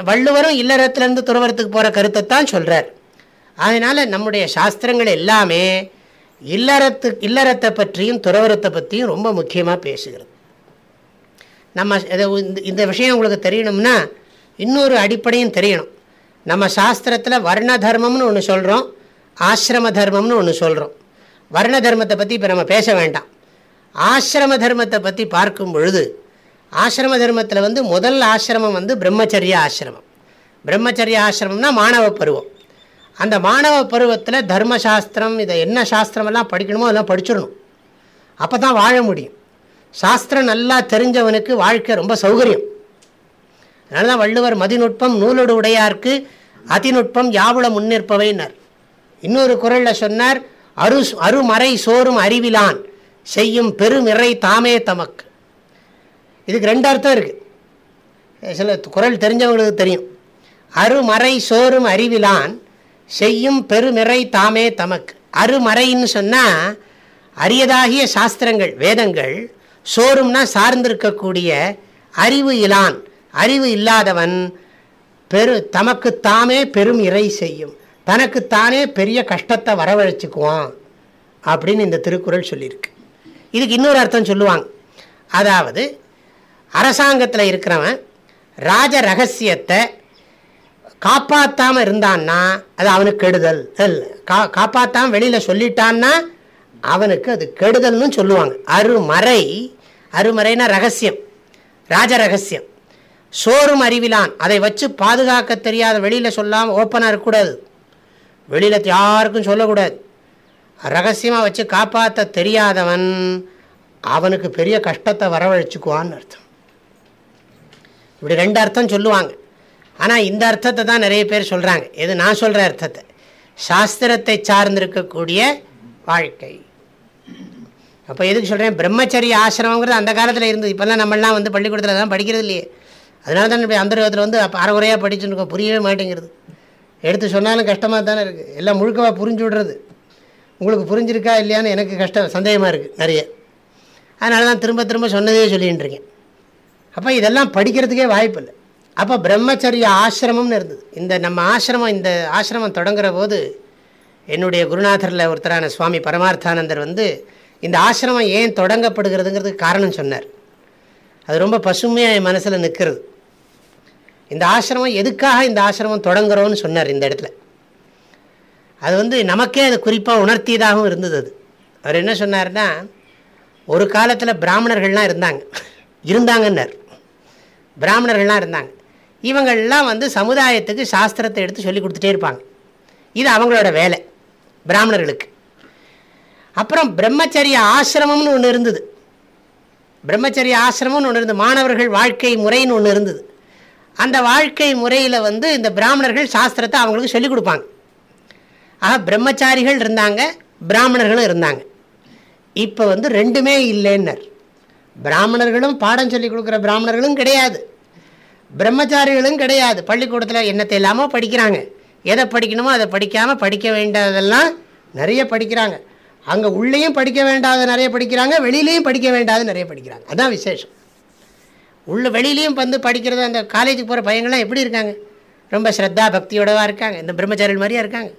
வள்ளுவரும் இல்லறத்திலேருந்து துறவரத்துக்கு போகிற கருத்தை தான் சொல்கிறார் அதனால் நம்முடைய சாஸ்திரங்கள் எல்லாமே இல்லறத்து இல்லறத்தை பற்றியும் துறவரத்தை பற்றியும் ரொம்ப முக்கியமாக பேசுகிறது. நம்ம இந்த விஷயம் உங்களுக்கு தெரியணும்னா இன்னொரு அடிப்படையும் தெரியணும். நம்ம சாஸ்திரத்தில் வர்ண தர்மம்னு ஒன்று சொல்கிறோம் ஆசிரம தர்மம்னு ஒன்று சொல்கிறோம் வர்ண தர்மத்தை பற்றி இப்போ நம்ம பேச வேண்டாம். ஆசிரம தர்மத்தை பற்றி பார்க்கும் பொழுது ஆசிரம தர்மத்தில் வந்து முதல் ஆசிரமம் வந்து பிரம்மச்சரிய ஆசிரமம். பிரம்மச்சரிய ஆசிரமம்னா மாணவ பருவம். அந்த மாணவ பருவத்தில் தர்மசாஸ்திரம் இதை என்ன சாஸ்திரமெல்லாம் படிக்கணுமோ அதெல்லாம் படிச்சிடணும். அப்போ தான் வாழ முடியும். சாஸ்திரம் நல்லா தெரிஞ்சவனுக்கு வாழ்க்கை ரொம்ப சௌகரியம். அதனால தான் வள்ளுவர் மதிநுட்பம் நூலோடு உடையார்க்கு அதிநுட்பம் யாவுள முன்னிற்பவைனர் இன்னொரு குரலில் சொன்னார் அரு அருமறை சோறும் அறிவிலான் செய்யும் பெருமிறை தாமே தமக்கு. இதுக்கு ரெண்டு அர்த்தம் இருக்குது சில குரல் தெரிஞ்சவங்களுக்கு தெரியும். அருமறை சோறும் அறிவிலான் செய்யும் பெருமிறை தாமே தமக்கு. அருமறைன்னு சொன்னால் அரியதாகிய சாஸ்திரங்கள் வேதங்கள் சோறும்னா சார்ந்திருக்கக்கூடிய அறிவு இலான் அறிவு இல்லாதவன் பெரு தமக்குத்தாமே பெரும் இறை செய்யும். தனக்குத்தானே பெரிய கஷ்டத்தை வரவழைச்சிக்குவான் அப்படின்னு இந்த திருக்குறள் சொல்லியிருக்கு. இதுக்கு இன்னொரு அர்த்தம் சொல்லுவாங்க. அதாவது அரசாங்கத்தில் இருக்கிறவன் ராஜ ரகசியத்தை காப்பாற்றாமல் இருந்தான்னா அது அவனுக்கு கெடுதல். கா காப்பாற்றாமல் வெளியில் சொல்லிட்டான்னா அவனுக்கு அது கெடுதல்னு சொல்லுவாங்க. அருமறை அருமறைனா ரகசியம். ராஜ ரகசியம். சோறும் அறிவிலான். அதை வச்சு பாதுகாக்க தெரியாத வெளியில் சொல்லாமல் ஓப்பனாக இருக்கக்கூடாது. வெளியில் யாருக்கும் சொல்லக்கூடாது. ரகசியமாக வச்சு காப்பாற்ற தெரியாதவன் அவனுக்கு பெரிய கஷ்டத்தை வரவழைச்சிக்குவான்னு அர்த்தம். இப்படி ரெண்டு அர்த்தம் சொல்லுவாங்க. ஆனால் இந்த அர்த்தத்தை தான் நிறைய பேர் சொல்கிறாங்க எது? நான் சொல்கிற அர்த்தத்தை. சாஸ்திரத்தை சார்ந்திருக்கக்கூடிய வாழ்க்கை. அப்போ எதுக்கு சொல்கிறேன் பிரம்மச்சரிய ஆசிரமங்கிறது அந்த காலத்தில் இருந்தது. இப்போல்லாம் நம்மளாம் வந்து பள்ளிக்கூடத்தில் தான் படிக்கிறது இல்லையே. அதனால தான் இப்போ அந்த வந்து அப்போ அறகுறையாக படிச்சுருக்கோம் புரியவே மாட்டேங்கிறது. எடுத்து சொன்னாலும் கஷ்டமாக தானே இருக்குது எல்லாம் முழுக்கவாக புரிஞ்சு விடுறது. உங்களுக்கு புரிஞ்சிருக்கா இல்லையான்னு எனக்கு கஷ்டம் சந்தேகமாக இருக்குது நிறைய. அதனால தான் திரும்ப திரும்ப சொன்னதே சொல்லிகிட்டு இருக்கேன் அப்போ இதெல்லாம் படிக்கிறதுக்கே வாய்ப்பு இல்லை. அப்போ பிரம்மச்சரிய ஆசிரமம்னு இருந்தது. இந்த நம்ம ஆசிரமம் இந்த ஆசிரமம் தொடங்குற போது என்னுடைய குருநாதரில் ஒருத்தரான சுவாமி பரமார்த்தானந்தர் வந்து இந்த ஆசிரமம் ஏன் தொடங்கப்படுகிறதுங்கிறதுக்கு காரணம் சொன்னார். அது ரொம்ப பசுமையாக என் மனசில் நிற்கிறது இந்த ஆசிரமம் எதுக்காக இந்த ஆசிரமம் தொடங்குறோன்னு சொன்னார் இந்த இடத்துல. அது வந்து நமக்கே அது குறிப்பாக உணர்த்தியதாகவும் இருந்தது அது. அவர் என்ன சொன்னார்னா ஒரு காலத்தில் பிராமணர்கள்லாம் இருந்தாங்க. இருந்தாங்கன்னார். பிராமணர்கள்லாம் இருந்தாங்க. இவங்கள்லாம் வந்து சமுதாயத்துக்கு சாஸ்திரத்தை எடுத்து சொல்லி கொடுத்துட்டே இருப்பாங்க. இது அவங்களோட வேலை பிராமணர்களுக்கு. அப்புறம் பிரம்மச்சரிய ஆசிரமம்னு ஒன்று இருந்தது. பிரம்மச்சரிய ஆசிரமம்னு ஒன்று இருந்தது. மாணவர்கள் வாழ்க்கை முறைன்னு ஒன்று இருந்தது. அந்த வாழ்க்கை முறையில் வந்து இந்த பிராமணர்கள் சாஸ்திரத்தை அவங்களுக்கு சொல்லிக் கொடுப்பாங்க. ஆக பிரம்மச்சாரிகள் இருந்தாங்க பிராமணர்களும் இருந்தாங்க. இப்போ வந்து ரெண்டுமே இல்லைன்னர். பிராமணர்களும் பாடம் சொல்லி கொடுக்குற பிராமணர்களும் கிடையாது. பிரம்மச்சாரிகளும் கிடையாது. பள்ளிக்கூடத்தில் என்னத்தை இல்லாமல் படிக்கிறாங்க. எதை படிக்கணுமோ அதை படிக்காமல் படிக்க வேண்டாததெல்லாம் நிறைய படிக்கிறாங்க. அங்கே உள்ளேயும் படிக்க வேண்டாத நிறைய படிக்கிறாங்க வெளியிலையும் படிக்க வேண்டாத நிறைய படிக்கிறாங்க. அதுதான் விசேஷம். உள்ள வெளியிலையும் வந்து படிக்கிறது அந்த காலேஜுக்கு போகிற பையங்கள்லாம் எப்படி இருக்காங்க? ரொம்ப ஸ்ரத்தா பக்தியோடவாக இருக்காங்க. இந்த பிரம்மச்சாரியல் மாதிரியாக இருக்காங்க.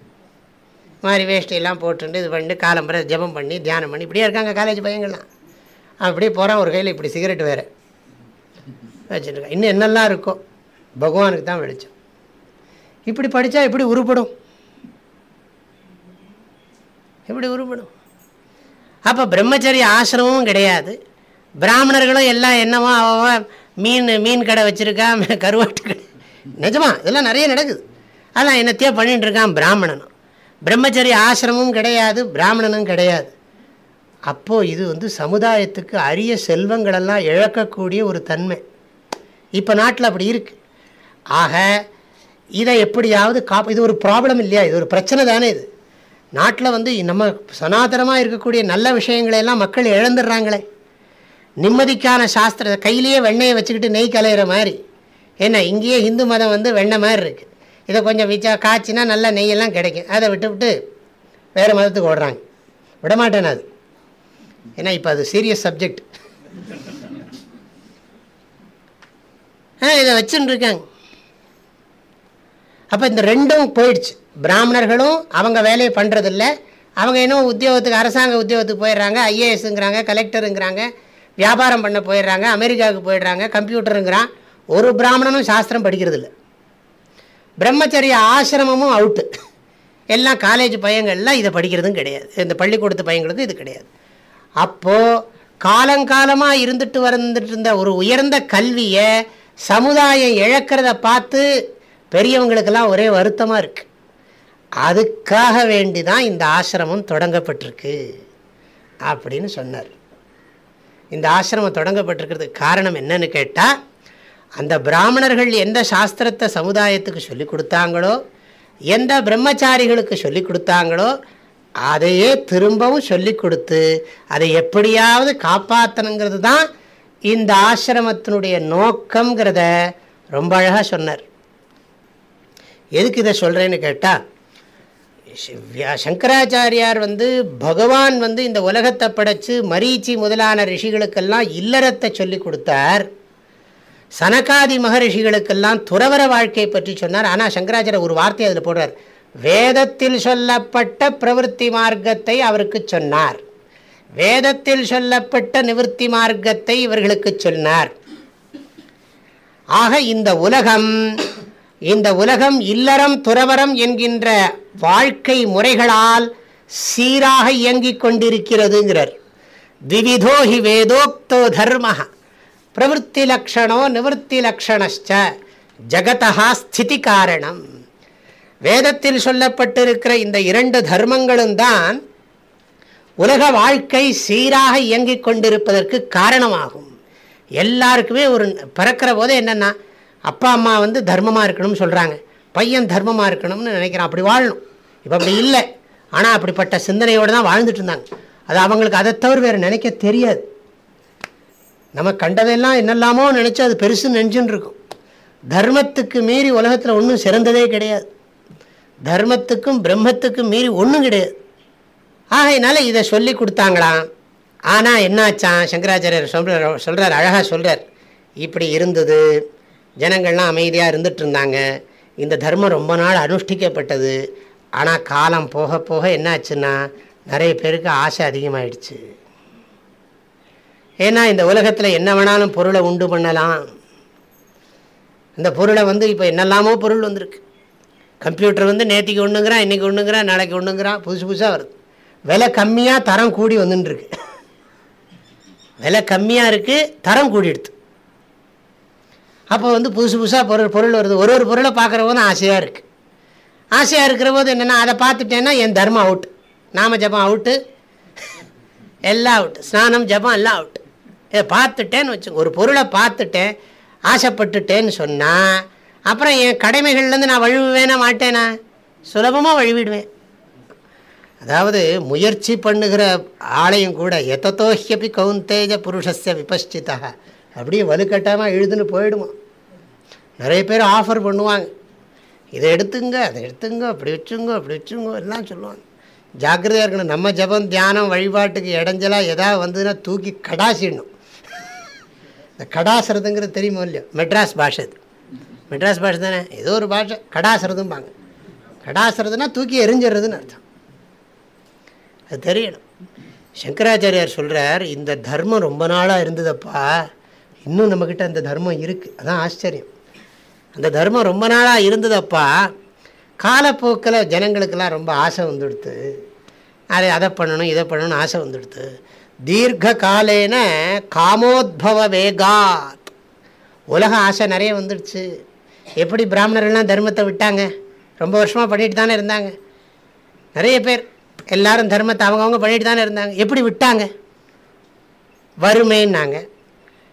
மாதிரி வேஷ்டையெல்லாம் போட்டுட்டு இது பண்ணி காலம்பரை ஜபம் பண்ணி தியானம் பண்ணி இப்படியே இருக்காங்க காலேஜ் பையங்கள்லாம் அப்படியே போகிறான் ஒரு கையில் இப்படி சிகரெட் வேறு. வச்சுருக்கான் இன்னும் என்னெல்லாம் இருக்கும் பகவானுக்கு தான் வெளிச்சம். இப்படி படித்தா எப்படி உருப்படும்? எப்படி உருப்படும்? அப்போ பிரம்மச்சரிய ஆசிரமும் கிடையாது. பிராமணர்களும் எல்லாம் என்னவோ அவன் மீன் மீன் கடை வச்சுருக்கான் கருவாட்டு கடை. நிஜமா இதெல்லாம் நிறைய நடக்குது. அதான் என்னத்தையோ பண்ணிட்டு இருக்கான் பிராமணனும். பிரம்மச்சரிய ஆசிரமும் கிடையாது பிராமணனும் கிடையாது. அப்போது இது வந்து சமுதாயத்துக்கு அரிய செல்வங்களெல்லாம் இழக்கக்கூடிய ஒரு தன்மை. இப்போ நாட்டில் அப்படி இருக்குது ஆக இதை எப்படியாவது காப் இது ஒரு ப்ராப்ளம் இல்லையா? இது ஒரு பிரச்சனை தானே இது. நாட்டில் வந்து நம்ம சனாதனமாக இருக்கக்கூடிய நல்ல விஷயங்களையெல்லாம் மக்கள் இழந்துடுறாங்களே. நிம்மதிக்கான சாஸ்திர கையிலேயே வெண்ணையை வச்சுக்கிட்டு நெய் கலையிற மாதிரி. ஏன்னா இங்கேயே இந்து மதம் வந்து வெண்ணெய் மாதிரி இருக்குது இதை கொஞ்சம் விச்சா காய்ச்சினா நல்லா நெய்யெல்லாம் கிடைக்கும். அதை விட்டு விட்டு வேறு மதத்துக்கு ஓடுறாங்க. விடமாட்டேன் அது. ஏன்னா இப்போ அது சீரியஸ் சப்ஜெக்ட் ஆ இதை வச்சுன்னு இருக்காங்க. அப்போ இந்த ரெண்டும் போயிடுச்சு. பிராமணர்களும் அவங்க வேலையை பண்ணுறதில்ல அவங்க இன்னும் உத்தியோகத்துக்கு அரசாங்க உத்தியோகத்துக்கு போயிடுறாங்க ஐஏஎஸ்ங்கிறாங்க கலெக்டருங்கிறாங்க வியாபாரம் பண்ண போயிடுறாங்க அமெரிக்காவுக்கு போயிடுறாங்க கம்ப்யூட்டருங்கிறான். ஒரு பிராமணனும் சாஸ்திரம் படிக்கிறது இல்லை பிரம்மச்சரிய ஆசிரமமும் அவுட்டு எல்லாம் காலேஜ் பையங்கள்லாம் இதை படிக்கிறதும் கிடையாது. இந்த பள்ளிக்கூடத்து பையங்களுக்கும் இது கிடையாது. அப்போது காலங்காலமாக இருந்துட்டு வந்துட்டு இருந்த ஒரு உயர்ந்த கல்வியை சமுதாயம் இழக்கிறத பார்த்து பெரியவங்களுக்கெல்லாம் ஒரே வருத்தமாக இருக்குது அதுக்காக வேண்டி தான் இந்த ஆசிரமம் தொடங்கப்பட்டிருக்கு. அப்படின்னு சொன்னார். இந்த ஆசிரமம் தொடங்கப்பட்டிருக்கிறதுக்கு காரணம் என்னன்னு கேட்டால் அந்த பிராமணர்கள் எந்த சாஸ்திரத்தை சமுதாயத்துக்கு சொல்லி கொடுத்தாங்களோ எந்த பிரம்மச்சாரிகளுக்கு சொல்லி கொடுத்தாங்களோ அதையே திரும்பவும் சொல்லி கொடுத்து அதை எப்படியாவது காப்பாற்றணுங்கிறது தான் இந்த ஆசிரமத்தினுடைய நோக்கங்கிறத ரொம்ப அழகாக சொன்னார். எதுக்கு இதை சொல்கிறேன்னு கேட்டால் சங்கராச்சாரியார் வந்து பகவான் வந்து இந்த உலகத்தை படைச்சு மரீச்சி முதலான ரிஷிகளுக்கெல்லாம் இல்லறத்தை சொல்லி கொடுத்தார். சனகாதி மகரிஷிகளுக்கெல்லாம் துறவர வாழ்க்கை பற்றி சொன்னார். ஆனால் சங்கராச்சாரியர் ஒரு வார்த்தை அதில் போடுறார். வேதத்தில் சொல்லப்பட்ட பிரவருத்தி மார்க்கத்தை அவருக்கு சொன்னார். வேதத்தில் சொல்லப்பட்ட நிவர்த்தி மார்க்கத்தை இவர்களுக்கு சொன்னார். ஆக இந்த உலகம் இந்த உலகம் இல்லறம் துறவரம் என்கின்ற வாழ்க்கை முறைகளால் சீராக இயங்கிக் கொண்டிருக்கிறதுங்கிறார். திவிதோ ஹி வேதோக்தோ தர்ம பிரவருத்தி லக்ஷணோ நிவர்த்தி லக்ஷணச்ச ஜகதா ஸ்திதி காரணம். வேதத்தில் சொல்லப்பட்டிருக்கிற இந்த இரண்டு தர்மங்களும் தான் உலக வாழ்க்கை சீராக இயங்கிக் கொண்டிருப்பதற்கு காரணமாகும். எல்லாருக்குமே ஒரு பிறக்கிற போதே என்னென்னா அப்பா அம்மா வந்து தர்மமாக இருக்கணும்னு சொல்கிறாங்க பையன் தர்மமாக இருக்கணும்னு நினைக்கிறான். அப்படி வாழணும். இப்போ அப்படி இல்லை. ஆனால் அப்படிப்பட்ட சிந்தனையோடு தான் வாழ்ந்துட்டு இருந்தாங்க. அது அவங்களுக்கு அதை தவிர வேறு நினைக்க தெரியாது. நம்ம கண்டதெல்லாம் என்னெல்லாமோ நினச்சி அது பெருசு நெஞ்சுன்னு இருக்கும். தர்மத்துக்கு மீறி உலகத்தில் ஒன்றும் சிறந்ததே கிடையாது. தர்மத்துக்கும் பிரம்மத்துக்கும் மீறி ஒன்றும் கிடையாது. ஆகையினால இதை சொல்லி கொடுத்தாங்களாம். ஆனால் என்னாச்சான் சங்கராச்சாரியர் சொல்கிறார் சொல்கிறார் அழகாக சொல்கிறார் இப்படி இருந்தது. ஜனங்கள்லாம் அமைதியாக இருந்துட்டு இருந்தாங்க இந்த தர்மம் ரொம்ப நாள் அனுஷ்டிக்கப்பட்டது. ஆனால் காலம் போக போக என்னாச்சுன்னா நிறைய பேருக்கு ஆசை அதிகமாயிடுச்சு. ஏன்னா இந்த உலகத்தில் என்ன வேணாலும் பொருளை உண்டு பண்ணலாம். இந்த பொருளை வந்து இப்போ என்னெல்லாமோ பொருள் வந்திருக்கு. கம்ப்யூட்டர் வந்து நேற்றுக்கு ஒன்றுங்கிறான் இன்றைக்கி ஒன்றுங்கிறான் நாளைக்கு ஒன்றுங்கிறான் புதுசு புதுசாக வருது. விலை கம்மியாக தரம் கூடி வந்துட்டுருக்கு. விலை கம்மியாக இருக்குது தரம் கூடிடுது. அப்போ வந்து புதுசு புதுசாக பொருள் பொருள் வருது. ஒரு ஒரு பொருளை பார்க்குற போது ஆசையாக இருக்குது ஆசையாக இருக்கிற போது என்னென்னா அதை பார்த்துட்டேன்னா என் தர்மம் அவுட்டு நாம ஜபம் அவுட்டு எல்லாம் அவுட்டு ஸ்நானம் ஜபம் எல்லாம் அவுட்டு இதை பார்த்துட்டேன்னு வச்சுங்க ஒரு பொருளை பார்த்துட்டேன் ஆசைப்பட்டுட்டேன்னு சொன்னால் அப்புறம் என் கடமைகள்லேருந்து நான் வழுவுவேனா மாட்டேனா? சுலபமாக வழுவிடுவேன். அதாவது முயற்சி பண்ணுகிற ஆலயம் கூட எத்தத்தோஹியப்பி கவுந்தேஜ புருஷஸ்ய விபஷ்டிதா அப்படியே வலுக்கட்டாமல் எழுதுன்னு போயிடுமா? நிறைய பேர் ஆஃபர் பண்ணுவாங்க. இதை எடுத்துங்க அதை எடுத்துங்க அப்படி வச்சுங்க அப்படி வச்சுங்க எல்லாம் சொல்லுவாங்க. ஜாக்கிரதையாக இருக்கணும். நம்ம ஜபம் தியானம் வழிபாட்டுக்கு இடைஞ்சலாக எதாவது வந்ததுன்னா தூக்கி கடாசிடணும். இந்த கடாசுறதுங்கிறது தெரியுமோ இல்லையோ? மெட்ராஸ் பாஷை அது. மெட்ராஸ் பாஷை தானே? ஏதோ ஒரு பாஷை. கடாசுறதும்பாங்க கடாசுறதுன்னா தூக்கி எரிஞ்சிடுறதுன்னு அர்த்தம். அது தெரியணும். சங்கராச்சாரியார் சொல்கிறார் இந்த தர்மம் ரொம்ப நாளாக இருந்ததப்பா? இன்னும் நம்மக்கிட்ட அந்த தர்மம் இருக்குது அதான் ஆச்சரியம். அந்த தர்மம் ரொம்ப நாளாக இருந்ததப்பா காலப்போக்கில் ஜனங்களுக்கெல்லாம் ரொம்ப ஆசை வந்துடுத்து. அதை அதை பண்ணணும் இதை பண்ணணும்னு ஆசை வந்துடுத்து. தீர்க்க காலேன காமோத்பவ வேகாத். உலக ஆசை நிறைய வந்துடுச்சு. எப்படி பிராமணர்கள்லாம் தர்மத்தை விட்டாங்க? ரொம்ப வருஷமாக பண்ணிட்டு தானே இருந்தாங்க. நிறைய பேர் எல்லாரும் தர்மத்தை அவங்கவுங்க பண்ணிட்டு தானே இருந்தாங்க. எப்படி விட்டாங்க? வறுமைன்னாங்க.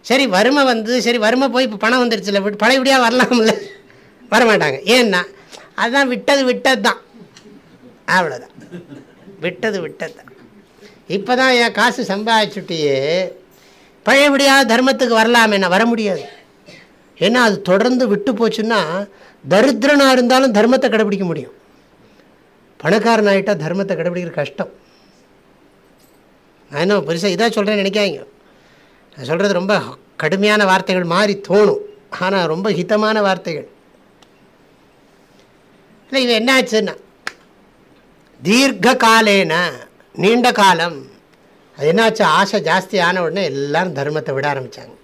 சரி வறுமை வந்து சரி வறுமை போய் இப்போ பணம் வந்துருச்சுல பழையபடியாக வரலாம்ல. வரமாட்டாங்க. ஏன்னா அதுதான் விட்டது விட்டது தான் அவ்வளோதான் விட்டது விட்டது தான் இப்போ தான் என் காசு சம்பாதிச்சுட்டியே பழையபடியாக தர்மத்துக்கு வரலாம் என்ன வர முடியாது. ஏன்னா அது தொடர்ந்து விட்டு போச்சுன்னா தரித்திரனாக இருந்தாலும் தர்மத்தை கடைபிடிக்க முடியும். பணக்காரன் ஆகிட்டால் தர்மத்தை கடைபிடிக்கிற கஷ்டம். நான் என்ன பெருசாக இதாக சொல்கிறேன்னு நினைக்காங்க நான் சொல்கிறது ரொம்ப கடுமையான வார்த்தைகள் மாதிரி தோணும். ஆனால் ரொம்ப ஹிதமான வார்த்தைகள். இல்லை இது என்ன ஆச்சுன்னா தீர்க்க காலேன நீண்ட காலம் அது என்னாச்சு ஆசை ஜாஸ்தி ஆன உடனே எல்லாரும் தர்மத்தை விட ஆரம்பித்தாங்க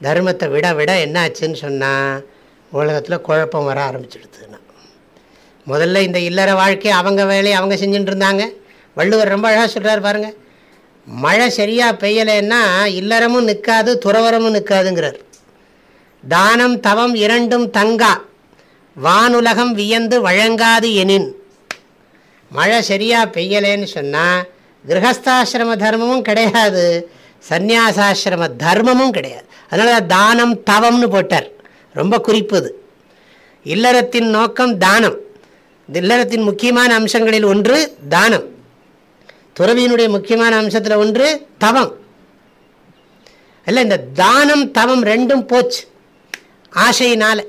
தர்மத்தை விட விட என்னாச்சுன்னு சொன்னால் உலகத்தில் குழப்பம் வர ஆரம்பிச்சிடுதுன்னா. முதல்ல இந்த இல்லற வாழ்க்கையை அவங்க வேலையை அவங்க செஞ்சுட்டு இருந்தாங்க. வள்ளுவர் ரொம்ப அழகாக சொல்கிறார் பாருங்கள் மழை சரியாக பெய்யலைன்னா இல்லறமும் நிற்காது துறவரமும் நிற்காதுங்கிறார் தானம் தவம் இரண்டும் தங்கா. வானுலகம் வியந்து வழங்காது எனின். மழை சரியாக பெய்யலேன்னு சொன்னால் கிரகஸ்தாசிரம தர்மமும் கிடையாது சந்நியாசாசிரம தர்மமும் கிடையாது. அதனால் தானம் தவம்னு போட்டார். ரொம்ப குறிப்புது இல்லறத்தின் நோக்கம் தானம். இல்லறத்தின் முக்கியமான அம்சங்களில் ஒன்று தானம். துறவியினுடைய முக்கியமான அம்சத்தில் ஒன்று தவம். இல்லை இந்த தானம் தவம் ரெண்டும் போச்சு. ஆசையினால்.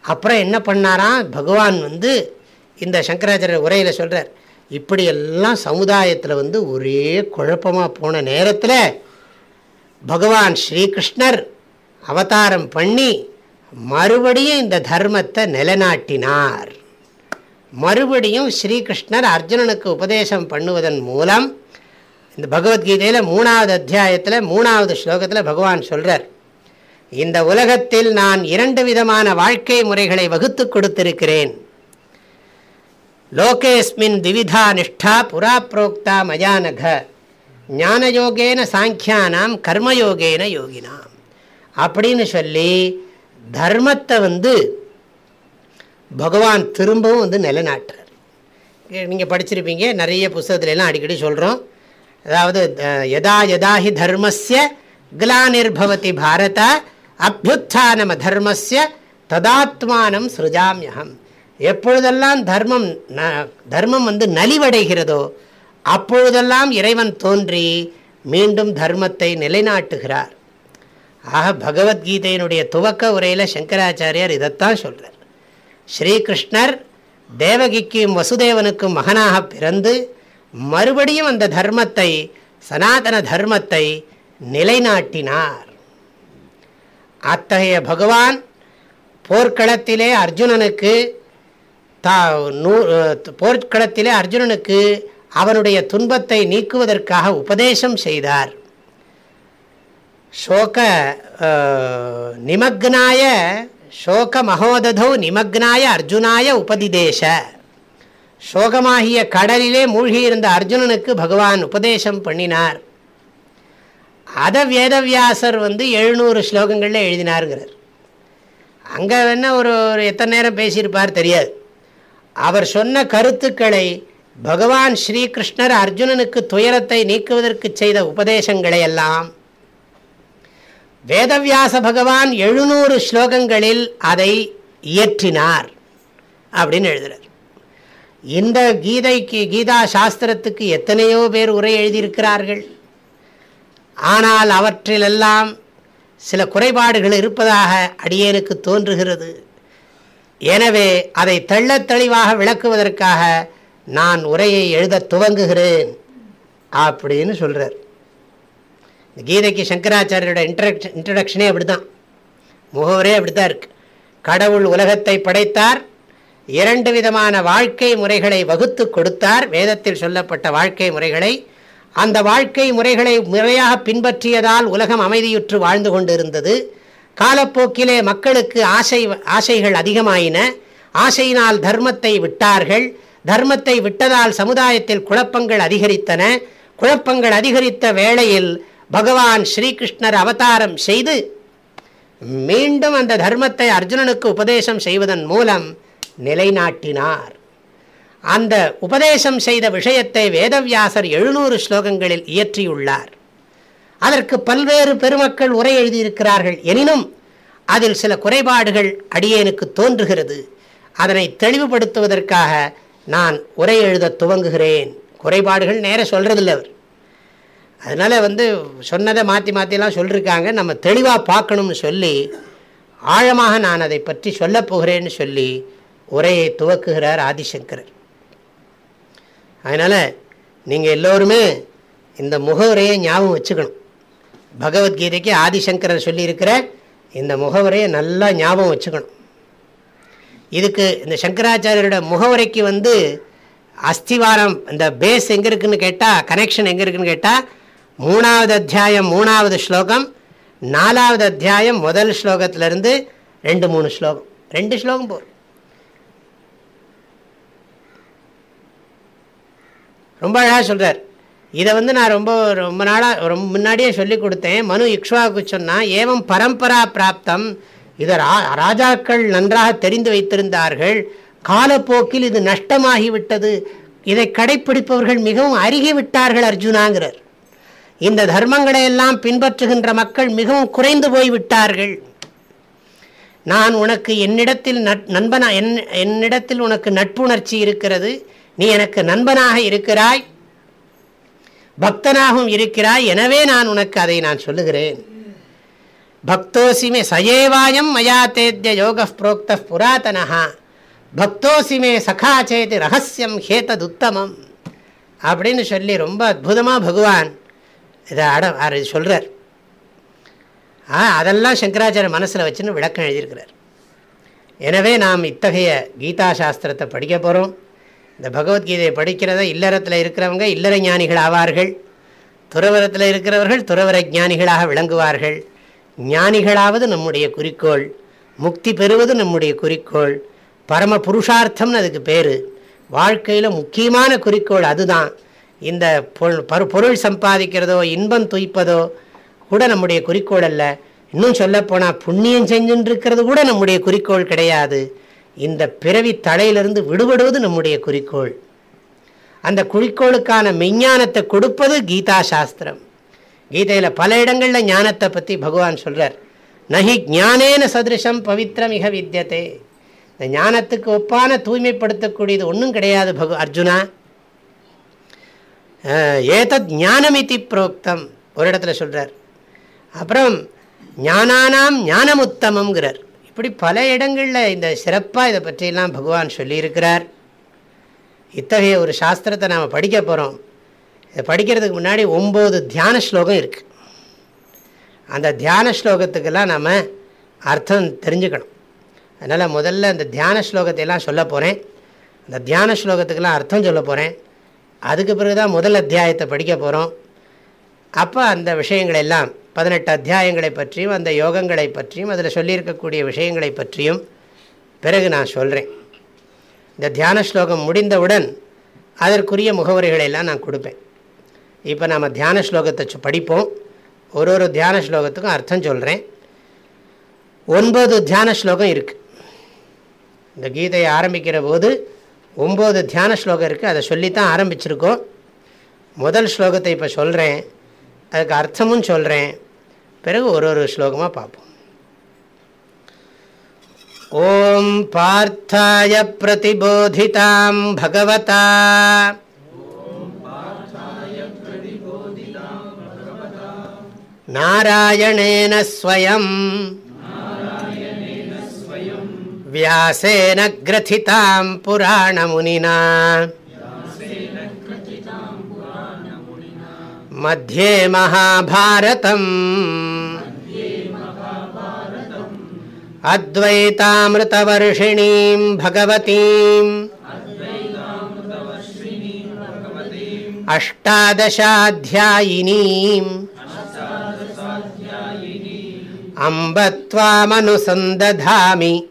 அப்புறம் என்ன பண்ணாராம்? பகவான் வந்து இந்த சங்கராச்சாரிய உரையில் சொல்கிறார் இப்படியெல்லாம் சமுதாயத்தில் வந்து ஒரே குழப்பமாக போன நேரத்தில் பகவான் ஸ்ரீகிருஷ்ணர் அவதாரம் பண்ணி மறுபடியும் இந்த தர்மத்தை நிலைநாட்டினார். மறுபடியும் ஸ்ரீகிருஷ்ணர் அர்ஜுனனுக்கு உபதேசம் பண்ணுவதன் மூலம் இந்த பகவத்கீதையில் மூணாவது அத்தியாயத்தில் மூணாவது ஸ்லோகத்தில் பகவான் சொல்கிறார் இந்த உலகத்தில் நான் இரண்டு விதமான வாழ்க்கை முறைகளை வகுத்து கொடுத்திருக்கிறேன். லோகேஸ்மின் திவிதா நிஷ்டா புரா புரோக்தா மயானக. ஞானயோகேன சாங்கியானாம் கர்மயோகேன யோகினாம். அப்படின்னு சொல்லி தர்மத்தை வந்து பகவான் திரும்பவும் வந்து நிலைநாட்டுறார். நீங்கள் படிச்சிருப்பீங்க நிறைய புஸ்தகத்துலலாம் அடிக்கடி சொல்கிறோம் அதாவது யதா யதாஹி தர்மஸ்ய கிலானிர்பவதி பாரத அபியுத்தானம தர்மஸ்ய ததாத்மானம் சிருஜாமியகம் எப்பொழுதெல்லாம் தர்மம் தர்மம் வந்து நலிவடைகிறதோ அப்பொழுதெல்லாம் இறைவன் தோன்றி மீண்டும் தர்மத்தை நிலைநாட்டுகிறார். ஆக பகவத்கீதையினுடைய துவக்க உரையில் சங்கராச்சாரியார் இதைத்தான் சொல்கிறார் ஸ்ரீகிருஷ்ணர் தேவகிக்கும் வசுதேவனுக்கும் மகனாக பிறந்து மறுபடியும் அந்த தர்மத்தை சனாதன தர்மத்தை நிலைநாட்டினார். அத்தகைய பகவான் போர்க்களத்திலே அர்ஜுனனுக்கு தா நூ போர்க்களத்திலே அர்ஜுனனுக்கு அவனுடைய துன்பத்தை நீக்குவதற்காக உபதேசம் செய்தார். சோக நிமக்னாய சோக மகோததோ நிமக்னாய அர்ஜுனாய உபதிதேச. சோகமாகிய கடலிலே மூழ்கியிருந்த அர்ஜுனனுக்கு பகவான் உபதேசம் பண்ணினார். அதை வேதவியாசர் வந்து எழுநூறு ஸ்லோகங்களில் எழுதினாருங்கிறார். அங்கே வேணால் ஒரு ஒரு எத்தனை நேரம் பேசியிருப்பார் தெரியாது. அவர் சொன்ன கருத்துக்களை பகவான் ஸ்ரீகிருஷ்ணர் அர்ஜுனனுக்கு துயரத்தை நீக்குவதற்கு செய்த உபதேசங்களை எல்லாம் வேதவியாச பகவான் எழுநூறு ஸ்லோகங்களில் அதை இயற்றினார் அப்படின்னு எழுதுறார். இந்த கீதைக்கு கீதா சாஸ்திரத்துக்கு எத்தனையோ பேர் உரை எழுதியிருக்கிறார்கள். ஆனால் அவற்றிலெல்லாம் சில குறைபாடுகள் இருப்பதாக அடியேனுக்கு தோன்றுகிறது. எனவே அதை தெள்ள தெளிவாக விளக்குவதற்காக நான் உரையை எழுத துவங்குகிறேன் அப்படின்னு சொல்கிறார் கீதைக்கு சங்கராச்சாரியோட இன்ட்ரக்ஷன் இன்ட்ரடக்ஷனே அப்படி தான் முகவரே அப்படி தான் இருக்கு. கடவுள் உலகத்தை படைத்தார். இரண்டு விதமான வாழ்க்கை முறைகளை வகுத்து கொடுத்தார். வேதத்தில் சொல்லப்பட்ட வாழ்க்கை முறைகளை. அந்த வாழ்க்கை முறைகளை முறையாக பின்பற்றியதால் உலகம் அமைதியுற்று வாழ்ந்து கொண்டிருந்தது. காலப்போக்கிலே மக்களுக்கு ஆசை ஆசைகள் அதிகமாயின. ஆசையினால் தர்மத்தை விட்டார்கள். தர்மத்தை விட்டதால் சமுதாயத்தில் குழப்பங்கள் அதிகரித்தன. குழப்பங்கள் அதிகரித்த வேளையில் பகவான் ஸ்ரீகிருஷ்ணர் அவதாரம் செய்து மீண்டும் அந்த தர்மத்தை அர்ஜுனனுக்கு உபதேசம் செய்வதன் மூலம் நிலைநாட்டினார். அந்த உபதேசம் செய்த விஷயத்தை வேதவியாசர் எழுநூறு ஸ்லோகங்களில் இயற்றியுள்ளார். அதற்கு பல்வேறு பெருமக்கள் உரை எழுதியிருக்கிறார்கள் எனினும் அதில் சில குறைபாடுகள் அடியேனுக்கு தோன்றுகிறது. அதனை தெளிவுபடுத்துவதற்காக நான் உரை எழுத துவங்குகிறேன். குறைபாடுகள் நேர சொல்றதில்லை அவர். அதனால் வந்து சொன்னதை மாற்றி மாற்றிலாம் சொல்லியிருக்காங்க நம்ம தெளிவாக பார்க்கணும்னு சொல்லி ஆழமாக நான் அதை பற்றி சொல்லப் போகிறேன்னு சொல்லி உரையை துவக்குகிறார் ஆதிசங்கரர் அதனால் நீங்கள் எல்லோருமே இந்த முகவுரையை ஞாபகம் வச்சுக்கணும். பகவத்கீதைக்கு ஆதிசங்கரர் சொல்லியிருக்கிற இந்த முகவுரையை நல்லா ஞாபகம் வச்சுக்கணும். இதுக்கு இந்த சங்கராச்சாரியரோட முகவுரைக்கு வந்து அஸ்திவாரம் இந்த பேஸ் எங்கே இருக்குதுன்னு கேட்டால் கனெக்ஷன் எங்கே இருக்குதுன்னு கேட்டால் மூணாவது அத்தியாயம் மூணாவது ஸ்லோகம் நாலாவது அத்தியாயம் முதல் ஸ்லோகத்திலிருந்து ரெண்டு மூணு ஸ்லோகம். ரெண்டு ஸ்லோகம் போகும் ரொம்ப அழகாக சொல்கிறார் இதை வந்து நான் ரொம்ப ரொம்ப நாளாக ரொம்ப முன்னாடியே சொல்லி கொடுத்தேன். மனு இக்ஷுவாவுக்கு சொன்னால் ஏவம் பரம்பரா பிராப்தம். இதை ரா ராஜாக்கள் நன்றாக தெரிந்து வைத்திருந்தார்கள். காலப்போக்கில் இது நஷ்டமாகிவிட்டது. இதை கடைப்பிடிப்பவர்கள் மிகவும் அருகிவிட்டார்கள் அர்ஜுனாங்கிறார். இந்த தர்மங்களை எல்லாம் பின்பற்றுகின்ற மக்கள் மிகவும் குறைந்து போய்விட்டார்கள். நான் உனக்கு என்னிடத்தில் நண்பனா என் என்னிடத்தில் உனக்கு நட்புணர்ச்சி இருக்கிறது. நீ எனக்கு நண்பனாக இருக்கிறாய். பக்தனாகவும் இருக்கிறாய். எனவே நான் உனக்கு அதை நான் சொல்லுகிறேன். பக்தோசிமே சயேவாயம் மயா தேத்திய யோக புரோக்த புராதனா பக்தோசிமே சகாச்சேது ரகசியம் ஹேத்ததுத்தமம் அப்படின்னு சொல்லி ரொம்ப அற்புதமாக பகவான் இதை அட சொல்கிறார் ஆ அதெல்லாம் சங்கராச்சாரிய மனசில் வச்சுன்னு விளக்கம் எழுதியிருக்கிறார். எனவே நாம் இத்தகைய கீதா சாஸ்திரத்தை படிக்க போகிறோம் இந்த பகவத்கீதையை படிக்கிறத இல்லறத்தில் இருக்கிறவங்க இல்லற ஞானிகள் ஆவார்கள். துறவரத்தில் இருக்கிறவர்கள் துறவர ஞானிகளாக விளங்குவார்கள். ஞானிகளாவது நம்முடைய குறிக்கோள். முக்தி பெறுவது நம்முடைய குறிக்கோள். பரம புருஷார்த்தம்னு அதுக்கு பேர். வாழ்க்கையில் முக்கியமான குறிக்கோள் அதுதான். இந்த பொருள் சம்பாதிக்கிறதோ இன்பம் துய்ப்பதோ கூட நம்முடைய குறிக்கோள் அல்ல. இன்னும் சொல்லப்போனால் புண்ணியம் செஞ்சுட்டு இருக்கிறது கூட நம்முடைய குறிக்கோள் கிடையாது. இந்த பிறவி தலையிலிருந்து விடுபடுவது நம்முடைய குறிக்கோள். அந்த குறிக்கோளுக்கான மெஞ்ஞானத்தை கொடுப்பது கீதா சாஸ்திரம் கீதையில் பல இடங்களில் ஞானத்தை பற்றி பகவான் சொல்கிறார் நகி ஞானேன சதிருஷம் பவித்திரம் மிக வித்தியதே இந்த ஞானத்துக்கு ஒப்பான தூய்மைப்படுத்தக்கூடியது ஒன்றும் கிடையாது பகு அர்ஜுனா. ஏதத் ஞானமிதி புரோக்தம் ஒரு இடத்துல சொல்கிறார் அப்புறம் ஞானானாம் ஞானமுத்தமங்கிறார் இப்படி பல இடங்களில் இந்த சிறப்பாக இதை பற்றியெல்லாம் பகவான் சொல்லியிருக்கிறார். இத்தகைய ஒரு சாஸ்திரத்தை நாம் படிக்க போகிறோம் இதை படிக்கிறதுக்கு முன்னாடி ஒம்பது தியான ஸ்லோகம் இருக்குது அந்த தியான ஸ்லோகத்துக்கெல்லாம் நாம் அர்த்தம் தெரிஞ்சுக்கணும். அதனால் முதல்ல அந்த தியான ஸ்லோகத்தையெல்லாம் சொல்ல போகிறேன் அந்த தியான ஸ்லோகத்துக்கெல்லாம் அர்த்தம் சொல்ல போகிறேன் அதுக்கு பிறகு தான் முதல் அத்தியாயத்தை படிக்க போகிறோம் அப்போ அந்த விஷயங்கள் எல்லாம் பதினெட்டு அத்தியாயங்களை பற்றியும் அந்த யோகங்களை பற்றியும் அதில் சொல்லியிருக்கக்கூடிய விஷயங்களை பற்றியும் பிறகு நான் சொல்கிறேன் இந்த தியான ஸ்லோகம் முடிந்தவுடன் அதற்குரிய முகவரிகளை எல்லாம் நான் கொடுப்பேன். இப்போ நாம் தியான ஸ்லோகத்தை படிப்போம். ஒரு ஒரு தியான ஸ்லோகத்துக்கும் அர்த்தம் சொல்கிறேன் ஒன்பது தியான ஸ்லோகம் இருக்குது இந்த கீதையை ஆரம்பிக்கிற போது ஒம்பது தியான ஸ்லோகம் இருக்குது அதை சொல்லித்தான் ஆரம்பிச்சிருக்கோம். முதல் ஸ்லோகத்தை இப்போ சொல்கிறேன் அதுக்கு அர்த்தமும் சொல்கிறேன் பிறகு ஒரு ஒரு ஸ்லோகமாக பார்ப்போம். ஓம் பார்த்தாய பிரதிபோதிதாம் பகவதா. நாராயணேன ஸ்வயம். व्यासेन ग्रथितां पुराणमुनिना। मध्ये महाभारतम्। अद्वैतामृतवर्षिणीं भगवतीम्। अष्टादशाध्यायिनीम्। अम्ब त्वामनुसन्दधामि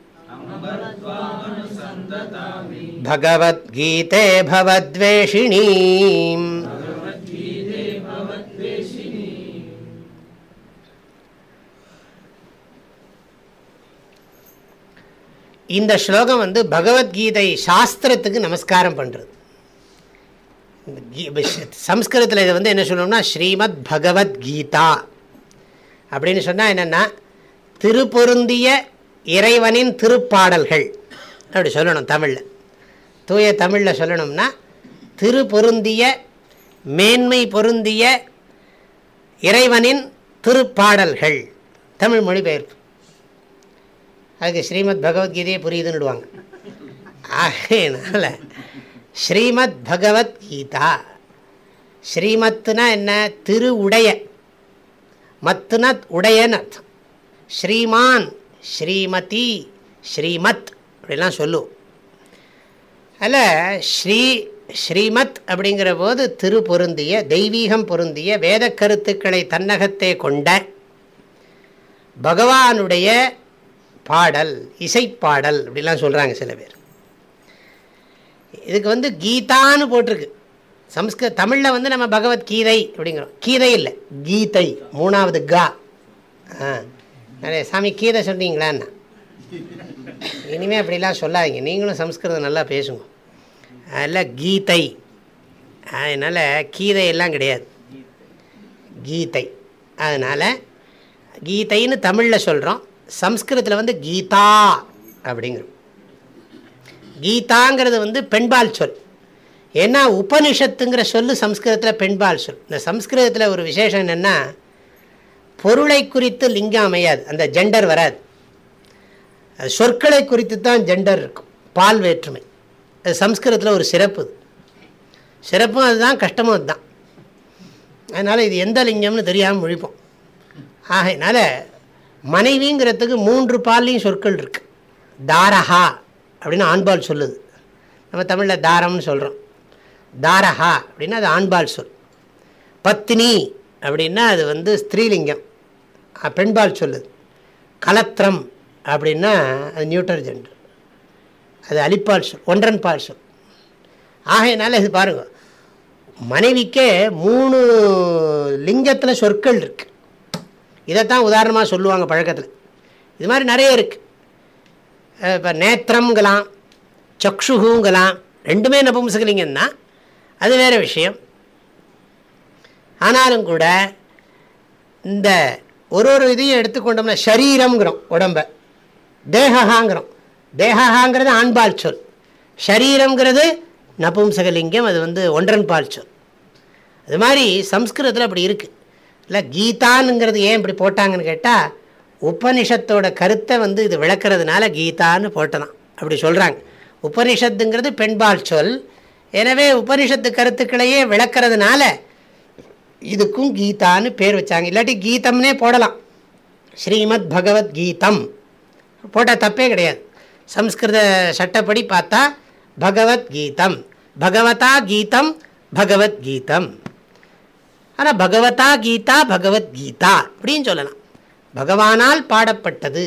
भगवद्गीते भवद्वेषिणीम् இந்த ஸ்லோகம் வந்து பகவத்கீதை சாஸ்திரத்துக்கு நமஸ்காரம் பண்ணுறது சம்ஸ்கிருதத்தில் இதை வந்து என்ன சொல்லணும்னா ஸ்ரீமத் பகவத்கீதா அப்படின்னு சொன்னால் என்னென்னா திருப்பொருந்திய இறைவனின் திருப்பாடல்கள் அப்படி சொல்லணும் தமிழில் தூய தமிழில் சொல்லணும்னா திரு பொருந்திய மேன்மை பொருந்திய இறைவனின் திருப்பாடல்கள். தமிழ் மொழிபெயர்ப்பு. அதுக்கு ஸ்ரீமத் பகவத்கீதையே புரியுதுன்னுடுவாங்க ஆகையினால் ஸ்ரீமத் பகவத்கீதா ஸ்ரீமத்துனா என்ன? திரு உடைய மத்துனா உடையன்னு அர்த்தம். ஸ்ரீமான் ஸ்ரீமதி ஸ்ரீமத் அப்படிலாம் சொல்லுவோம். அதில் ஸ்ரீ ஸ்ரீமத் அப்படிங்கிற போது திரு பொருந்திய தெய்வீகம் பொருந்திய வேத கருத்துக்களை தன்னகத்தே கொண்ட பகவானுடைய பாடல் இசைப்பாடல் அப்படிலாம் சொல்கிறாங்க சில பேர். இதுக்கு வந்து கீதான்னு போட்டிருக்கு. சம்ஸ்கிருத தமிழில் வந்து நம்ம பகவத்கீதை அப்படிங்கிறோம். கீதை இல்லை கீதை மூணாவது கா. ஆ சாமி கீதை சொன்னீங்களான்னா இனிமேல் அப்படிலாம் சொல்லாதீங்க. நீங்களும் சம்ஸ்கிருதம் நல்லா பேசுங்க. அதில் கீதை. அதனால் கீதையெல்லாம் கிடையாது. கீதை. அதனால் கீதைன்னு தமிழில் சொல்கிறோம் சம்ஸ்கிருதத்தில் வந்து கீதா அப்படிங்கிறோம். கீதாங்கிறது வந்து பெண்பால் சொல். ஏன்னா உபனிஷத்துங்கிற சொல்லு சம்ஸ்கிருதத்தில் பெண்பால் சொல். இந்த சம்ஸ்கிருதத்தில் ஒரு விசேஷம் என்னென்னா பொருளை குறித்து லிங்கம் அமையாது. அந்த ஜெண்டர் வராது. சொற்களை குறித்து தான் ஜெண்டர் இருக்கும். பால் வேற்றுமை. அது சம்ஸ்கிருதத்தில் ஒரு சிறப்பு சிறப்பும் அதுதான் கஷ்டமும் அதுதான். அதனால் இது எந்த லிங்கம்னு தெரியாமல் முழிப்போம். ஆகையினால மனைவிங்கிறதுக்கு மூன்று பால்லையும் சொற்கள் இருக்குது தாரஹா அப்படின்னு ஆண்பால் சொல்லுது. நம்ம தமிழில் தாரம்னு சொல்கிறோம் தாரஹா அப்படின்னா அது ஆண்பால் சொல். பத்தினி அப்படின்னா அது வந்து ஸ்திரீலிங்கம். பெண்பால் சொல்லுது. கலத்திரம் அப்படின்னா அது நியூட்டர் அது அலிப்பால் சொல் ஒன்றன் பால் சொல். ஆகையினால இது பாருங்கள் மனைவிக்கே மூணு லிங்கத்தில் சொற்கள் இருக்குது இதைத்தான் உதாரணமாக சொல்லுவாங்க பழக்கத்தில். இது மாதிரி நிறைய இருக்குது இப்போ நேத்திரங்கலாம் சக்ஷுகுங்கலாம் ரெண்டுமே நபும்சகலிங்கம் தான் அது வேறு விஷயம். ஆனாலும் கூட இந்த ஒரு ஒரு இதையும் எடுத்துக்கொண்டோம்னா சரீரம்ங்கிறோம் உடம்பை. தேகஹாங்கிறோம் தேகஹாங்கிறது ஆண்பால் சொல். ஷரீரங்கிறது நபும்சகலிங்கம் அது வந்து ஒன்றன் பால் சொல். அது மாதிரி சம்ஸ்கிருதத்தில் அப்படி இருக்குது இல்லை கீதானுங்கிறது ஏன் இப்படி போட்டாங்கன்னு கேட்டால் உபனிஷத்தோட கருத்தை வந்து இது விளக்கிறதுனால கீதான்னு போட்டலாம் அப்படி சொல்கிறாங்க உபனிஷத்துங்கிறது பெண்பால் சொல். எனவே உபனிஷத்து கருத்துக்களையே விளக்குறதுனால இதுக்கும் கீதான்னு பேர் வச்சாங்க. இல்லாட்டி கீதம்னே போடலாம். ஸ்ரீமத் பகவத்கீதம் போட்டால் தப்பே கிடையாது. சம்ஸ்கிருத சட்டப்படி பார்த்தா பகவத்கீதம். பகவதா கீதம் பகவத்கீதம். ஆனால் பகவதா கீதா பகவத்கீதா அப்படின்னு சொல்லலாம். பகவானால் பாடப்பட்டது.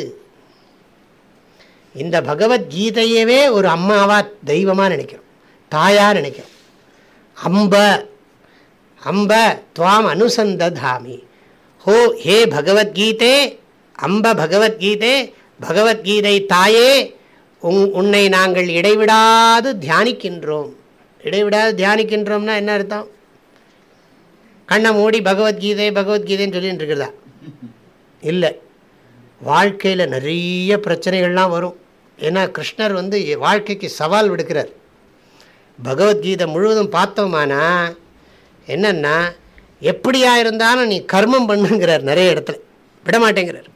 இந்த பகவத்கீதையவே ஒரு அம்மாவா தெய்வமாக நினைக்கிறோம். தாயாக நினைக்கிறோம். அம்ப அம்ப துவாம் அனுசந்ததாமி. ஹோ ஹே பகவத்கீதே அம்ப பகவத்கீதே பகவத்கீதை தாயே உங் உன்னை நாங்கள் இடைவிடாது தியானிக்கின்றோம். இடைவிடாது தியானிக்கின்றோம்னா என்ன அர்த்தம்? கண்ணை மூடி பகவத்கீதை பகவத்கீதைன்னு சொல்லிட்டு இருக்கிறதா இல்லை. வாழ்க்கையில் நிறைய பிரச்சனைகள்லாம் வரும். ஏன்னா கிருஷ்ணர் வந்து வாழ்க்கைக்கு சவால் விடுக்கிறார். பகவத்கீதை முழுவதும் பார்த்தோமானா என்னென்னா எப்படியா இருந்தாலும் நீ கர்மம் பண்ணுங்கிறார் நிறைய இடத்துல. விடமாட்டேங்கிறார்.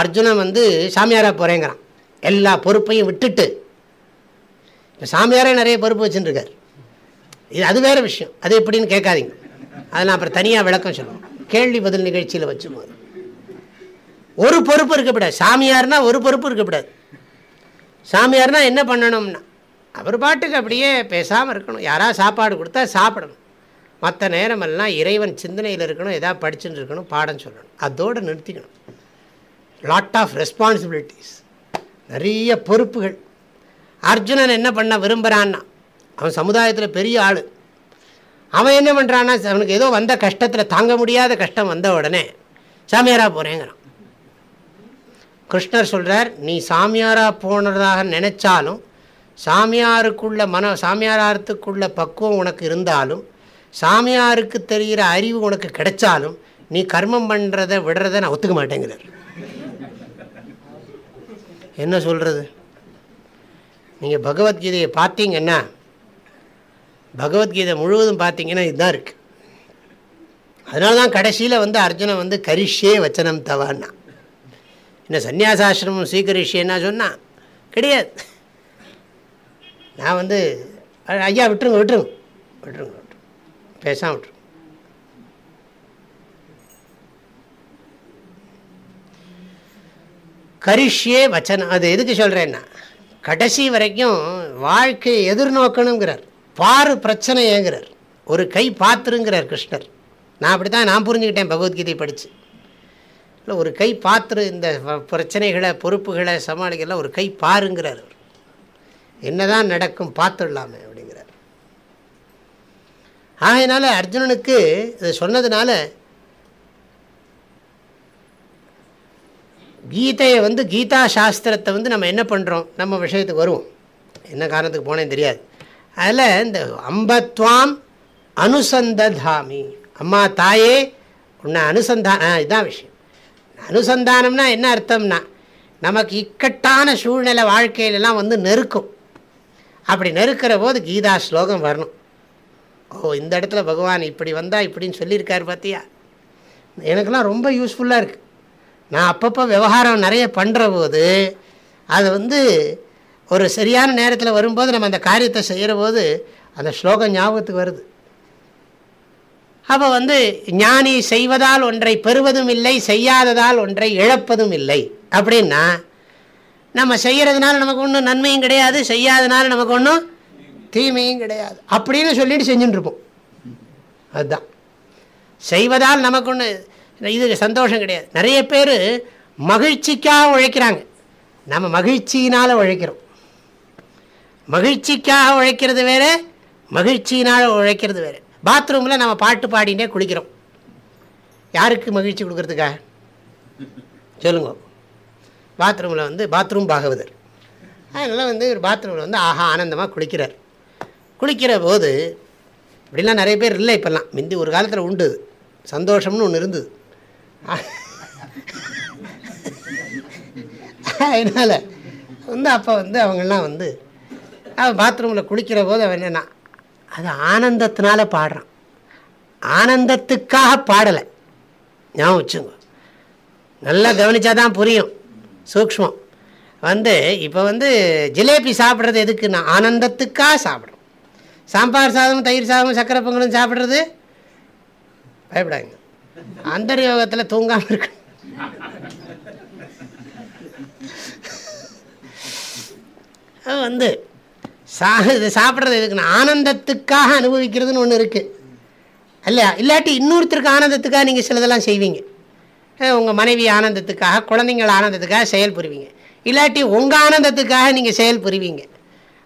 அர்ஜுனன் வந்து சாமியாராக போகிறேங்கிறான் எல்லா பொறுப்பையும் விட்டுட்டு. இப்போ சாமியாரே நிறைய பொறுப்பு வச்சுருக்கார். இது அது வேறு விஷயம். அது எப்படின்னு கேட்காதீங்க. அதை நான் அப்புறம் தனியாக விளக்கம் சொல்லுவோம் கேள்வி பதில் நிகழ்ச்சியில் வச்சும்போது ஒரு பொறுப்பு இருக்கக்கூடாது. சாமியார்னா ஒரு பொறுப்பு இருக்கக்கூடாது. சாமியார்னா என்ன பண்ணணும்னா அவர் பாட்டுக்கு அப்படியே பேசாமல் இருக்கணும். யாராவது சாப்பாடு கொடுத்தா சாப்பிடணும். மற்ற நேரமெல்லாம் இறைவன் சிந்தனையில் இருக்கணும். எதாவது படிச்சுட்டு இருக்கணும். பாடம் சொல்லணும். அதோடு நிறுத்திக்கணும். லாட் ஆஃப் ரெஸ்பான்சிபிலிட்டிஸ் நிறைய பொறுப்புகள். அர்ஜுனன் என்ன பண்ண விரும்புகிறான்னா அவன் சமுதாயத்தில் பெரிய ஆள். அவன் என்ன பண்ணுறான்னா அவனுக்கு ஏதோ வந்த கஷ்டத்தில் தாங்க முடியாத கஷ்டம் வந்த உடனே சாமியாராக போகிறேங்கிறான் கிருஷ்ணர் சொல்கிறார் நீ சாமியாராக போனதாக நினச்சாலும் சாமியாருக்குள்ள மன சாமியாரத்துக்குள்ள பக்குவம் உனக்கு இருந்தாலும் சாமியாருக்கு தெரிகிற அறிவு உனக்கு கிடைச்சாலும் நீ கர்மம் பண்ணுறதை விடுறத நான் ஒத்துக்க மாட்டேங்கிறார். என்ன சொல்கிறது நீங்கள் பகவத்கீதையை பார்த்தீங்கன்னா பகவத்கீதை முழுவதும் பார்த்தீங்கன்னா இதுதான் இருக்குது அதனால தான் கடைசியில் வந்து அர்ஜுனன் வந்து கரிஷே வச்சனம் தவான்னா. என்ன சன்னியாசாசிரமம் ஸ்வீகரிஷேன்னா சொன்னால் கிடையாது. நான் வந்து ஐயா விட்டுருங்க விட்டுருங்க. விட்டுருங்க விட்டுருங்க. பேசாமல் விட்டுருங்க. கரிஷ்யே வச்சனம் அது எதுக்கு சொல்கிறேன்னா கடைசி வரைக்கும் வாழ்க்கையை எதிர்நோக்கணுங்கிறார். பாரு பிரச்சனை ஏங்கிறார் ஒரு கை பாத்திருங்கிறார் கிருஷ்ணர். நான் அப்படி தான் நான் புரிஞ்சுக்கிட்டேன் பகவத்கீதை படித்து இல்லை ஒரு கை பாத்திரு இந்த பிரச்சனைகளை பொறுப்புகளை சமாளிக்கலாம் ஒரு கை பாருங்கிறார் அவர். என்னதான் நடக்கும் பார்த்துடலாமே அப்படிங்கிறார். ஆகையினால அர்ஜுனனுக்கு இதை சொன்னதுனால கீதையை வந்து கீதா சாஸ்திரத்தை வந்து நம்ம என்ன பண்ணுறோம் நம்ம விஷயத்துக்கு வருவோம். என்ன காரணத்துக்கு போனேன்னு தெரியாது. அதில் இந்த அம்பத்வாம் அனுசந்தாமி அம்மா தாயே உன்னை அனுசந்தான இதுதான் விஷயம். அனுசந்தானம்னா என்ன அர்த்தம்னா நமக்கு இக்கட்டான சூழ்நிலை வாழ்க்கையிலலாம் வந்து நெருக்கும். அப்படி நெருக்கிற போது கீதா ஸ்லோகம் வரணும். ஓ இந்த இடத்துல பகவான் இப்படி வந்தால் இப்படின்னு சொல்லியிருக்காரு பார்த்தியா எனக்கெல்லாம் ரொம்ப யூஸ்ஃபுல்லாக இருக்குது நான் அப்பப்போ விவகாரம் நிறைய பண்ணுற போது அது வந்து ஒரு சரியான நேரத்தில் வரும்போது நம்ம அந்த காரியத்தை செய்கிற போது அந்த ஸ்லோகம் ஞாபகத்துக்கு வருது. அப்போ வந்து ஞானி செய்வதால் ஒன்றை பெறுவதும் இல்லை செய்யாததால் ஒன்றை இழப்பதும் இல்லை. அப்படின்னா நம்ம செய்கிறதுனால நமக்கு ஒன்றும் நன்மையும் கிடையாது செய்யாதனால நமக்கு ஒன்றும் தீமையும் கிடையாது. அப்படின்னு சொல்லிட்டு செஞ்சுட்டுருப்போம் அதுதான். செய்வதால் நமக்கு ஒன்று இது சந்தோஷம் கிடையாது. நிறைய பேர் மகிழ்ச்சிக்காக உழைக்கிறாங்க. நம்ம மகிழ்ச்சியினால் உழைக்கிறோம். மகிழ்ச்சிக்காக உழைக்கிறது வேறு மகிழ்ச்சியினால் உழைக்கிறது வேறு. பாத்ரூமில் நம்ம பாட்டு பாடினே குளிக்கிறோம். யாருக்கு மகிழ்ச்சி கொடுக்கறதுக்காக சொல்லுங்க. பாத்ரூமில் வந்து பாத்ரூம் பாகவதர். அதனால் வந்து ஒரு பாத்ரூமில் வந்து ஆஹா ஆனந்தமாக குளிக்கிறார். குளிக்கிற போது இப்படிலாம் நிறைய பேர் இல்லை இப்போல்லாம். முந்தி ஒரு காலத்தில் உண்டு. சந்தோஷம்னு ஒன்று இருந்தது. அதனால் வந்து அப்போ வந்து அவங்கெல்லாம் வந்து அவன் பாத்ரூமில் குளிக்கிற போது அவன் என்னென்னா அது ஆனந்தத்தினால பாடுறான். ஆனந்தத்துக்காக பாடலை. ஞாபகம் வச்சுங்க நல்லா கவனித்தா தான் புரியும். சூக்மம் வந்து இப்போ வந்து ஜிலேபி சாப்பிட்றது எதுக்குன்னா ஆனந்தத்துக்காக சாப்பிட்றோம் சாம்பார் சாதம் தயிர் சாதம் சக்கரை பொங்கலும் சாப்பிட்றது? பயப்படாங்க அந்தர்யோகத்தில் தூங்காமல் இருக்கு. வந்து சா இது சாப்பிட்றது எதுக்குன்னா ஆனந்தத்துக்காக அனுபவிக்கிறதுன்னு ஒன்று இருக்குது இல்லையா? இல்லாட்டி இன்னொருத்தருக்கு ஆனந்தத்துக்காக நீங்கள் சிலதெல்லாம் செய்வீங்க. உங்கள் மனைவி ஆனந்தத்துக்காக குழந்தைங்கள் ஆனந்தத்துக்காக செயல் புரிவீங்க. இல்லாட்டி உங்கள் ஆனந்தத்துக்காக நீங்கள் செயல் புரிவீங்க.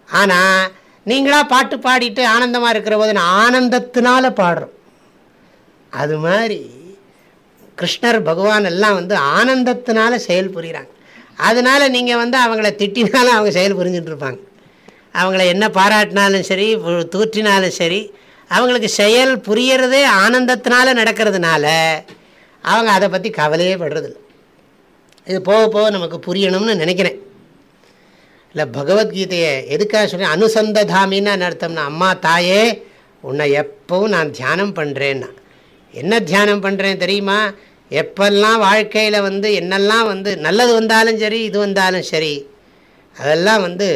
ஆனால் நீங்களாக பாட்டு பாடிட்டு ஆனந்தமாக இருக்கிற போது நான் ஆனந்தத்தினால பாடுறோம். அது மாதிரி கிருஷ்ணர் பகவான் எல்லாம் வந்து ஆனந்தத்தினால செயல் புரிகிறாங்க அதனால் நீங்கள் வந்து அவங்கள திட்டினாலும் அவங்க செயல் புரிஞ்சுட்டு இருப்பாங்க. அவங்கள என்ன பாராட்டினாலும் சரி தூற்றினாலும் சரி அவங்களுக்கு செயல் புரியறதே ஆனந்தத்தினால நடக்கிறதுனால அவங்க அதை பற்றி கவலையே படுறதில்லை. இது போக போக நமக்கு புரியணும்னு நினைக்கிறேன். இல்லை பகவத்கீதையை எதுக்காக சொல்லி அனுசந்ததாமின்னு அர்த்தம்னா அம்மா தாயே உன்னை எப்பவும் நான் தியானம் பண்ணுறேன்னா என்ன தியானம் பண்ணுறேன் தெரியுமா? எப்பெல்லாம் வாழ்க்கையில் வந்து என்னெல்லாம் வந்து நல்லது வந்தாலும் சரி இது வந்தாலும் சரி அதெல்லாம் வந்து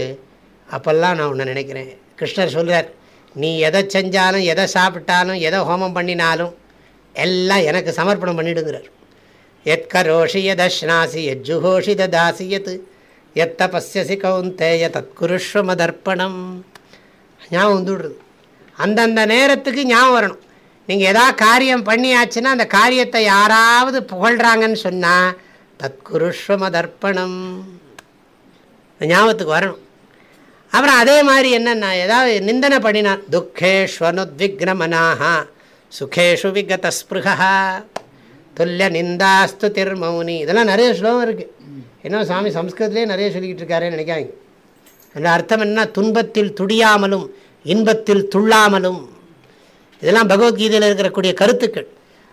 அப்போல்லாம் நான் ஒன்று நினைக்கிறேன். கிருஷ்ணர் சொல்கிறார் நீ எதை செஞ்சாலும் எதை சாப்பிட்டாலும் எதை ஹோமம் பண்ணினாலும் எல்லாம் எனக்கு சமர்ப்பணம் பண்ணிடுங்கிறார். எத்கரோஷி யதஷ்னாசி எஜ்ஜுஹோஷி ததாசி எத் எத்த பசியசி கவுந்தேய தற்குருஷ்வ மதர்ப்பணம் ஞாபகம் வந்துவிடுறது அந்தந்த நேரத்துக்கு ஞாபகம் வரணும். நீங்கள் எதாவது காரியம் பண்ணியாச்சுன்னா அந்த காரியத்தை யாராவது புகழ்கிறாங்கன்னு சொன்னால் தற்குருஷ்வ மதர்ப்பணம் ஞாபகத்துக்கு வரணும். அப்புறம் அதே மாதிரி என்னென்னா ஏதாவது நிந்தனை பண்ணினா துக்கேஷ்வனுத்விக்னமனாக சுகேஷு விகதஸ்பிருகா துல்லிய நிந்தாஸ்து திருமௌனி இதெல்லாம் நிறைய ஸ்லோகம் இருக்குது என்ன சாமி சம்ஸ்கிருதத்திலே நிறைய சொல்லிக்கிட்டு இருக்காருன்னு நினைக்காங்க அந்த அர்த்தம் என்ன துன்பத்தில் துடியாமலும் இன்பத்தில் துள்ளாமலும். இதெல்லாம் பகவத்கீதையில் இருக்கக்கூடிய கருத்துக்கள்.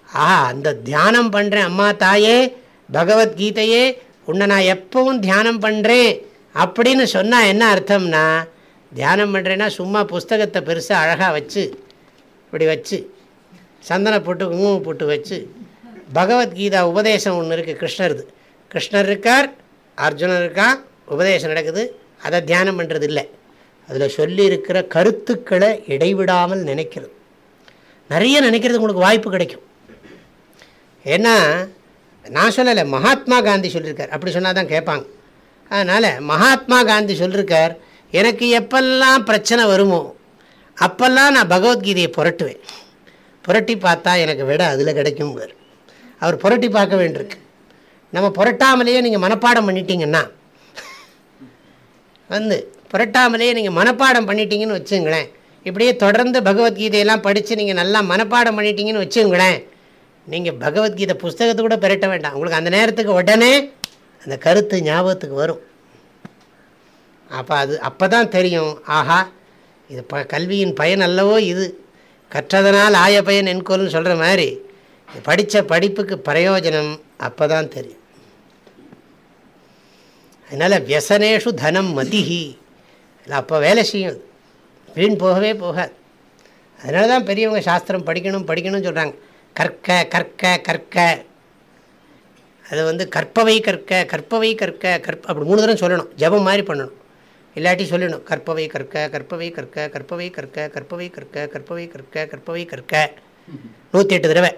ஆஹா அந்த தியானம் பண்ணுறேன் அம்மா தாயே பகவத்கீதையே உன்னை நான் எப்பவும் தியானம் பண்ணுறேன் அப்படின்னு சொன்னால் என்ன அர்த்தம்னா தியானம் பண்ணுறேன்னா சும்மா புஸ்தகத்தை பெருசாக அழகாக வச்சு இப்படி வச்சு சந்தன போட்டு குங்குமம் போட்டு வச்சு பகவத்கீதா உபதேசம் ஒன்று இருக்குது கிருஷ்ணருது. கிருஷ்ணர் இருக்கார் அர்ஜுனன் இருக்கான் உபதேசம் நடக்குது அதை தியானம் பண்ணுறது இல்லை அதில் சொல்லியிருக்கிற கருத்துக்களை இடைவிடாமல் நினைக்கிறது. நிறைய நினைக்கிறது உங்களுக்கு வாய்ப்பு கிடைக்கும். ஏன்னா நான் சொல்லலை மகாத்மா காந்தி சொல்லியிருக்கார் அப்படி சொன்னால் தான் கேட்பாங்க. அதனால் மகாத்மா காந்தி சொல்லியிருக்கார் எனக்கு எப்பெல்லாம் பிரச்சனை வருமோ அப்போல்லாம் நான் பகவத்கீதையை புரட்டுவேன். புரட்டி பார்த்தா எனக்கு விட அதில் கிடைக்கும் அவர் புரட்டி பார்க்க வேண்டியிருக்கு. நம்ம புரட்டாமலேயே நீங்கள் மனப்பாடம் பண்ணிட்டீங்கன்னா வந்து புரட்டாமலேயே நீங்கள் மனப்பாடம் பண்ணிட்டீங்கன்னு வச்சுங்களேன் இப்படியே தொடர்ந்து பகவத்கீதையெல்லாம் படித்து நீங்கள் நல்லா மனப்பாடம் பண்ணிட்டீங்கன்னு வச்சுங்களேன் நீங்கள் பகவத்கீதை புஸ்தகத்தை கூட பெரட்ட வேண்டாம். உங்களுக்கு அந்த நேரத்துக்கு உடனே அந்த கருத்து ஞாபகத்துக்கு வரும். அப்போ அது அப்போ தான் தெரியும். ஆஹா இது ப கல்வியின் பயன் அல்லவோ இது? கற்றதனால் ஆய பயன் என்கொல்னு சொல்கிற மாதிரி படித்த படிப்புக்கு பிரயோஜனம் அப்போ தான் தெரியும். அதனால் வியசனேஷு தனம் மதிஹி. இல்லை அப்போ வேலை செய்யும் வீண் போகவே போகாது அதனால தான் பெரியவங்க சாஸ்திரம் படிக்கணும் படிக்கணும்னு சொல்கிறாங்க கற்க கற்க கற்க. அது வந்து கற்பவை கற்க கற்பவை கற்க கற்ப அப்படி மூணு தரம் சொல்லணும். ஜபம் மாதிரி பண்ணணும். இல்லாட்டி சொல்லணும் கற்பவை கற்க கற்பவை கற்க கற்பவை கற்க கற்பவை கற்க கற்பவை கற்க கற்பவை கற்க. நூற்றி எட்டு தடவை.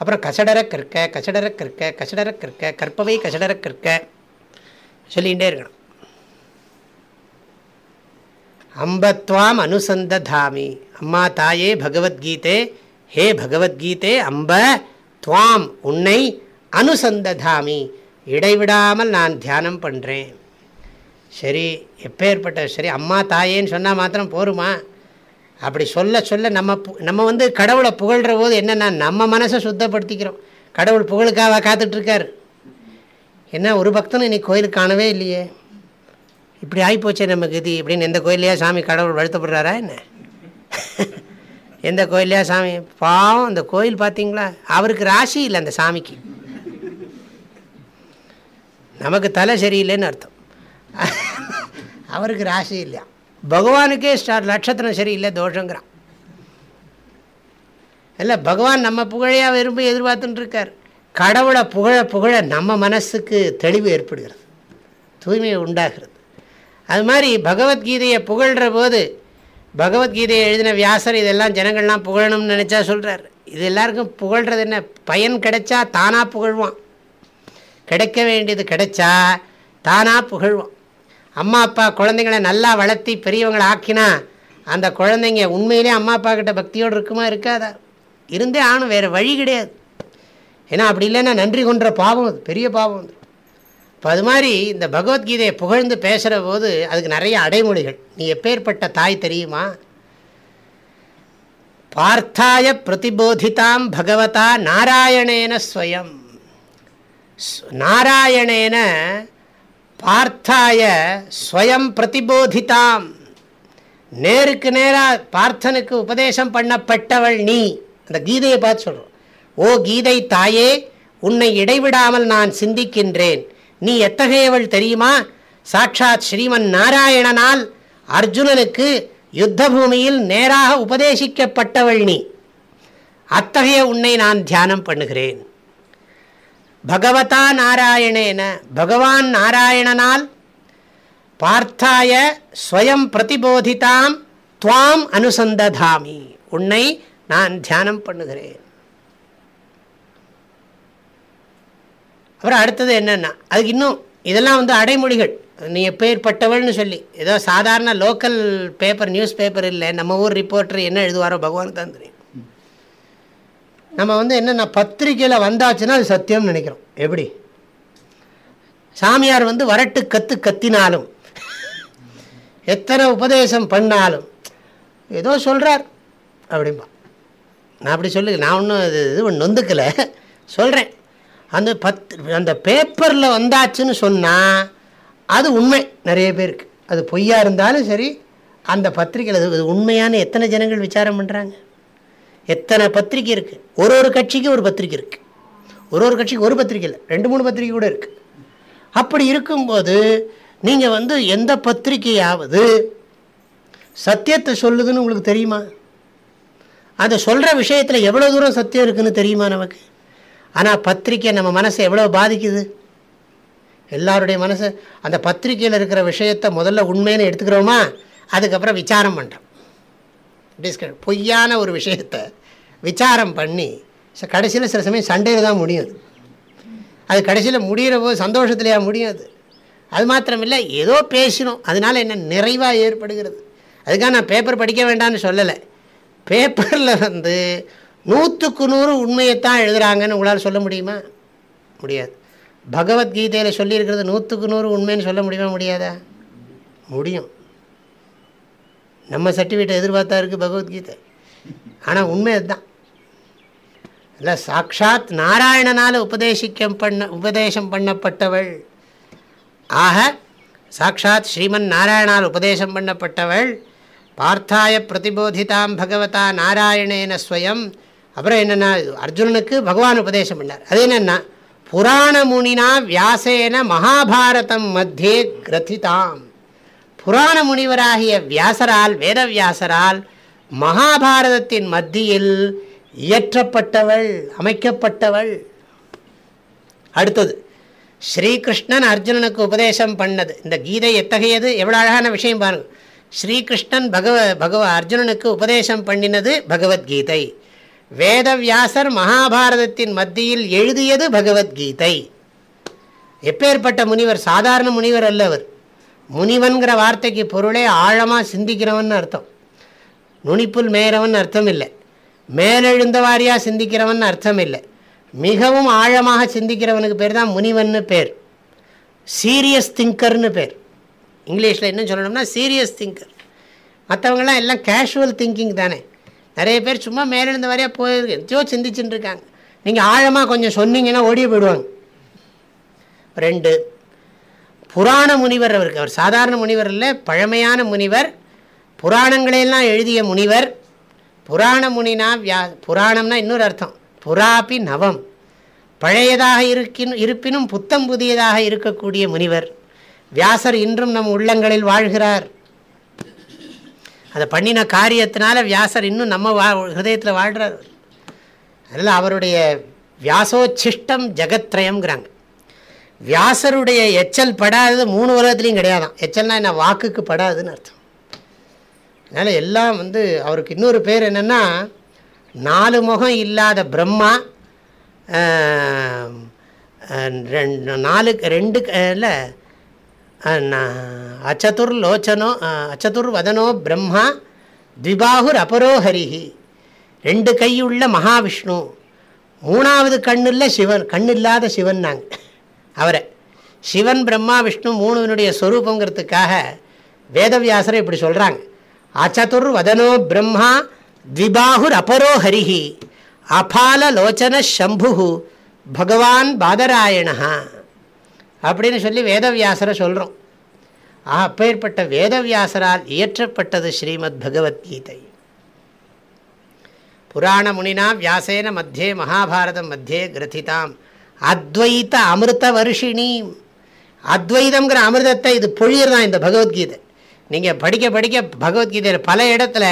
அப்புறம் கசடர கற்க கசடர கற்க கசடர கற்க கற்பவை கசடர கற்க. சொல்லிகிட்டே இருக்கணும். அம்பத்வாம் அனுசந்ததாமி. அம்மா தாயே பகவத்கீதே ஹே பகவத்கீதே அம்ப துவாம் உன்னை அனுசந்ததாமி. இடைவிடாமல் நான் தியானம் பண்ணுறேன் சரி எப்பேற்பட்ட சரி அம்மா தாயேன்னு சொன்னால் மாத்திரம் போருமா? அப்படி சொல்ல சொல்ல நம்ம நம்ம வந்து கடவுளை புகழ்கிற போது என்னென்னா நம்ம மனசை சுத்தப்படுத்திக்கிறோம். கடவுள் புகழுக்காக காத்துட்ருக்கார் என்ன ஒரு பக்தனும் இன்னைக்கு கோயிலுக்கு காணவே இல்லையே. இப்படி ஆகிப்போச்சே நமக்கு இது இப்படின்னு எந்த கோயிலையா சாமி கடவுள் வருத்தப்படுறாரா என்ன? எந்த கோயிலையா சாமி? பாவம் அந்த கோயில் பார்த்தீங்களா அவருக்கு ராசி இல்லை அந்த சாமிக்கு. நமக்கு தலை சரியில்லைன்னு அர்த்தம். அவருக்கு ராசி இல்லையா? பகவானுக்கே ஸ்டார் நட்சத்திரம் சரியில்லை தோஷங்கிறான். இல்லை பகவான் நம்ம புகழையாக விரும்பி எதிர்பார்த்துட்டு இருக்கார். கடவுளை புகழ புகழ நம்ம மனசுக்கு தெளிவு ஏற்படுகிறது. தூய்மை உண்டாகிறது. அது மாதிரி பகவத்கீதையை புகழ்கிற போது பகவத்கீதையை எழுதின வியாசர் இதெல்லாம் ஜனங்கள்லாம் புகழணும்னு நினச்சா சொல்கிறார் இது எல்லாருக்கும் புகழ்கிறது என்ன? பயன் கிடைச்சா தானாக புகழ்வான். கிடைக்க வேண்டியது கிடைச்சா தானாக புகழ்வான். அம்மா அப்பா குழந்தைங்களை நல்லா வளர்த்தி பெரியவங்களை ஆக்கினா அந்த குழந்தைங்க உண்மையிலே அம்மா அப்பா கிட்ட பக்தியோடு இருக்குமா இருக்காதா? இருந்தே ஆணும் வேறு வழி கிடையாது. ஏன்னா அப்படி இல்லைன்னா நன்றி கொன்ற பாவம் அது பெரிய பாவம் அது. இப்போ அது மாதிரி இந்த பகவத்கீதையை புகழ்ந்து பேசுகிற போது அதுக்கு நிறைய அடைமொழிகள். நீ எப்பேற்பட்ட தாய் தெரியுமா? பார்த்தாய பிரதிபோதிதாம் பகவதா நாராயணேன ஸ்வயம். நாராயணேன பார்த்தாய ஸ்வயம் பிரதிபோதிதாம். நேருக்கு நேராக பார்த்தனுக்கு உபதேசம் பண்ணப்பட்டவள் நீ. அந்த கீதையை பார்த்து சொல்கிறோம் ஓ கீதை தாயே உன்னை இடைவிடாமல் நான் சிந்திக்கின்றேன். நீ எத்தகையவள் தெரியுமா? சாட்சாத் ஸ்ரீமன் நாராயணனால் அர்ஜுனனுக்கு யுத்த பூமியில் நேராக உபதேசிக்கப்பட்டவள் நீ. அத்தகைய உன்னை நான் தியானம் பண்ணுகிறேன். பகவதா நாராயணேன பகவான் நாராயணனால் பார்த்தாய ஸ்வயம் பிரதிபோதிதாம் துவாம் அனுசந்ததாமி. உன்னை நான் தியானம் பண்ணுகிறேன். அப்புறம் அடுத்தது என்னென்னா அதுக்கு இன்னும் இதெல்லாம் வந்து அடைமொழிகள். நீ எப்பேற்பட்டவள்னு சொல்லி ஏதோ சாதாரண லோக்கல் பேப்பர் நியூஸ் பேப்பர் இல்லை நம்ம ஊர் ரிப்போர்ட்டர் என்ன எழுதுவாரோ பகவானுக்கு தான் தெரியும். நம்ம வந்து என்னென்ன பத்திரிக்கையில் வந்தாச்சுன்னா அது சத்தியம்னு நினைக்கிறோம். எப்படி? சாமியார் வந்து வரட்டு கத்து கத்தினாலும் எத்தனை உபதேசம் பண்ணாலும் ஏதோ சொல்கிறார் அப்படிம்பா. நான் அப்படி சொல்லு நான் ஒன்றும் இது இது நொந்துக்கலை. சொல்கிறேன் அந்த பத் அந்த பேப்பரில் வந்தாச்சுன்னு சொன்னால் அது உண்மை. நிறைய பேருக்கு. அது பொய்யா இருந்தாலும் சரி அந்த பத்திரிக்கையில் அது உண்மையான எத்தனை ஜனங்கள் விசாரம் பண்ணுறாங்க எத்தனை பத்திரிக்கை இருக்குது ஒரு ஒரு கட்சிக்கும் ஒரு பத்திரிக்கை இருக்குது ஒரு ஒரு கட்சிக்கு ஒரு பத்திரிக்கை இல்லை. ரெண்டு மூணு பத்திரிக்கை கூட இருக்குது அப்படி இருக்கும்போது நீங்கள் வந்து எந்த பத்திரிக்கையாவது சத்தியத்தை சொல்லுதுன்னு உங்களுக்கு தெரியுமா? அதை சொல்கிற விஷயத்தில் எவ்வளோ தூரம் சத்தியம் இருக்குதுன்னு தெரியுமா நமக்கு? ஆனால் பத்திரிக்கை நம்ம மனசை எவ்வளோ பாதிக்குது? எல்லாருடைய மனசு அந்த பத்திரிக்கையில் இருக்கிற விஷயத்தை முதல்ல உண்மைன்னு எடுத்துக்கிறோமா? அதுக்கப்புறம் விசாரம் பண்ணுறோம் டிஸ்க பொய்யான ஒரு விஷயத்தை விசாரம் பண்ணி கடைசியில் சில சமயம் சண்டையில் தான் முடியும் அது. கடைசியில் முடிகிற போது சந்தோஷத்துலையா முடியும் அது. அது மாத்திரமில்லை ஏதோ பேசினோம். அதனால் என்ன நிறைவாக ஏற்படுகிறது? அதுக்காக நான் பேப்பர் படிக்க வேண்டாம்னு சொல்லலை. பேப்பரில் வந்து நூற்றுக்கு நூறு உண்மையைத்தான் எழுதுகிறாங்கன்னு உங்களால் சொல்ல முடியுமா? முடியாது. பகவத்கீதையில் சொல்லியிருக்கிறது நூற்றுக்கு நூறு உண்மைன்னு சொல்ல முடியுமா? முடியாதா? முடியும். நம்ம சர்டிஃபிகேட் எதிர்பார்த்தா இருக்குது பகவத்கீதை. ஆனால் உண்மை அதுதான். இல்லை சாட்சாத் நாராயணனால் உபதேசிக்கம் பண்ண உபதேசம் பண்ணப்பட்டவள். ஆக சாட்சாத் ஸ்ரீமன் நாராயணால் உபதேசம் பண்ணப்பட்டவள். பார்த்தாய பிரதிபோதிதாம் பகவதா நாராயணேன ஸ்வயம். அப்புறம் என்னென்னா அர்ஜுனனுக்கு பகவான் உபதேசம் பண்ணார். அது என்னென்னா புராண முனினா வியாசேன மகாபாரதம் மத்தியே கிரதிதாம். புராண முனிவராகிய வியாசரால் வேதவியாசரால் மகாபாரதத்தின் மத்தியில் இயற்றப்பட்டவள் அமைக்கப்பட்டவள். அடுத்தது ஸ்ரீகிருஷ்ணன் அர்ஜுனனுக்கு உபதேசம் பண்ணது. இந்த கீதை எத்தகையது? எவ்வளோ அழகான விஷயம் பாருங்கள் ஸ்ரீகிருஷ்ணன் பகவ பகவ அர்ஜுனனுக்கு உபதேசம் பண்ணினது பகவத்கீதை. வேதவியாசர் மகாபாரதத்தின் மத்தியில் எழுதியது பகவத்கீதை. எப்பேற்பட்ட முனிவர் சாதாரண முனிவர் அல்லவர் முனிவன்கிற வார்த்தைக்கு பொருளே ஆழமாக சிந்திக்கிறவன் அர்த்தம். நுனிப்புல் மேயறவன் அர்த்தம் இல்லை மேலெழுந்த வாரியாக சிந்திக்கிறவன் அர்த்தம் இல்லை மிகவும் ஆழமாக சிந்திக்கிறவனுக்கு பேர் தான் முனிவன்னு பேர். சீரியஸ் திங்கர்னு பேர். இங்கிலீஷில் என்ன சொல்லணும்னா சீரியஸ் திங்கர். மற்றவங்களாம் எல்லாம் கேஷுவல் திங்கிங் தானே. நிறைய பேர் சும்மா மேலிருந்த வரையா போயிருக்கு. எத்தையோ சிந்திச்சுட்டு இருக்காங்க நீங்கள் ஆழமாக கொஞ்சம் சொன்னீங்கன்னா ஓடிய போயிடுவாங்க. ரெண்டு புராண முனிவர் அவருக்கு அவர் சாதாரண முனிவர் இல்லை பழமையான முனிவர். புராணங்களையெல்லாம் எழுதிய முனிவர். புராண முனினா வியா புராணம்னா இன்னொரு அர்த்தம். புறாப்பி நவம். பழையதாக இருக்கின் இருப்பினும் புத்தம் புதியதாக இருக்கக்கூடிய முனிவர். வியாசர் இன்றும் நம் உள்ளங்களில் வாழ்கிறார். அதை பண்ணின காரியத்தினால வியாசர் இன்னும் நம்ம வா ஹிரதயத்தில் வாழ்கிறார் அதில் அவருடைய வியாசோச்சிஷ்டம் ஜெகத்ரயம்ங்கிறாங்க. வியாசருடைய எச்சல் படாதது மூணு உலகத்துலேயும் கிடையாதான். எச்சல்னா என்ன? வாக்குக்கு படாதுன்னு அர்த்தம். அதனால் எல்லாம் வந்து அவருக்கு இன்னொரு பேர் என்னென்னா நாலு முகம் இல்லாத பிரம்மா நாலு ரெண்டு இல்லை அச்சதுர் லோச்சனோ அச்சதுர் வதனோ பிரம்மா திபாகுர் அபரோஹரிஹி ரெண்டு கையுள்ள மகாவிஷ்ணு. மூணாவது கண்ணில் சிவன் கண் இல்லாத சிவன் நாங்கள் அவரை. சிவன் பிரம்மா விஷ்ணு மூணுவனுடைய ஸ்வரூபங்கிறதுக்காக வேதவியாசரை இப்படி சொல்கிறாங்க அச்சதுர் வதனோ பிரம்மா திபாகுர் அபரோ ஹரிஹி. அபால லோச்சன சம்பு பகவான் பாதராயணா அப்படின்னு சொல்லி வேதவியாசரை சொல்கிறோம் அப்பேற்பட்ட வேதவியாசரால் இயற்றப்பட்டது ஸ்ரீமத் பகவத்கீதை புராண முனினா வியாசேன மத்தியே மகாபாரதம் மத்தியே கிரதிதாம். அத்வைத்த அமிர்த வருஷினி அத்வைதம்ங்கிற அமிர்தத்தை இது பொழியறதான் இந்த பகவத்கீதை நீங்கள் படிக்க படிக்க பகவத்கீதையில் பல இடத்துல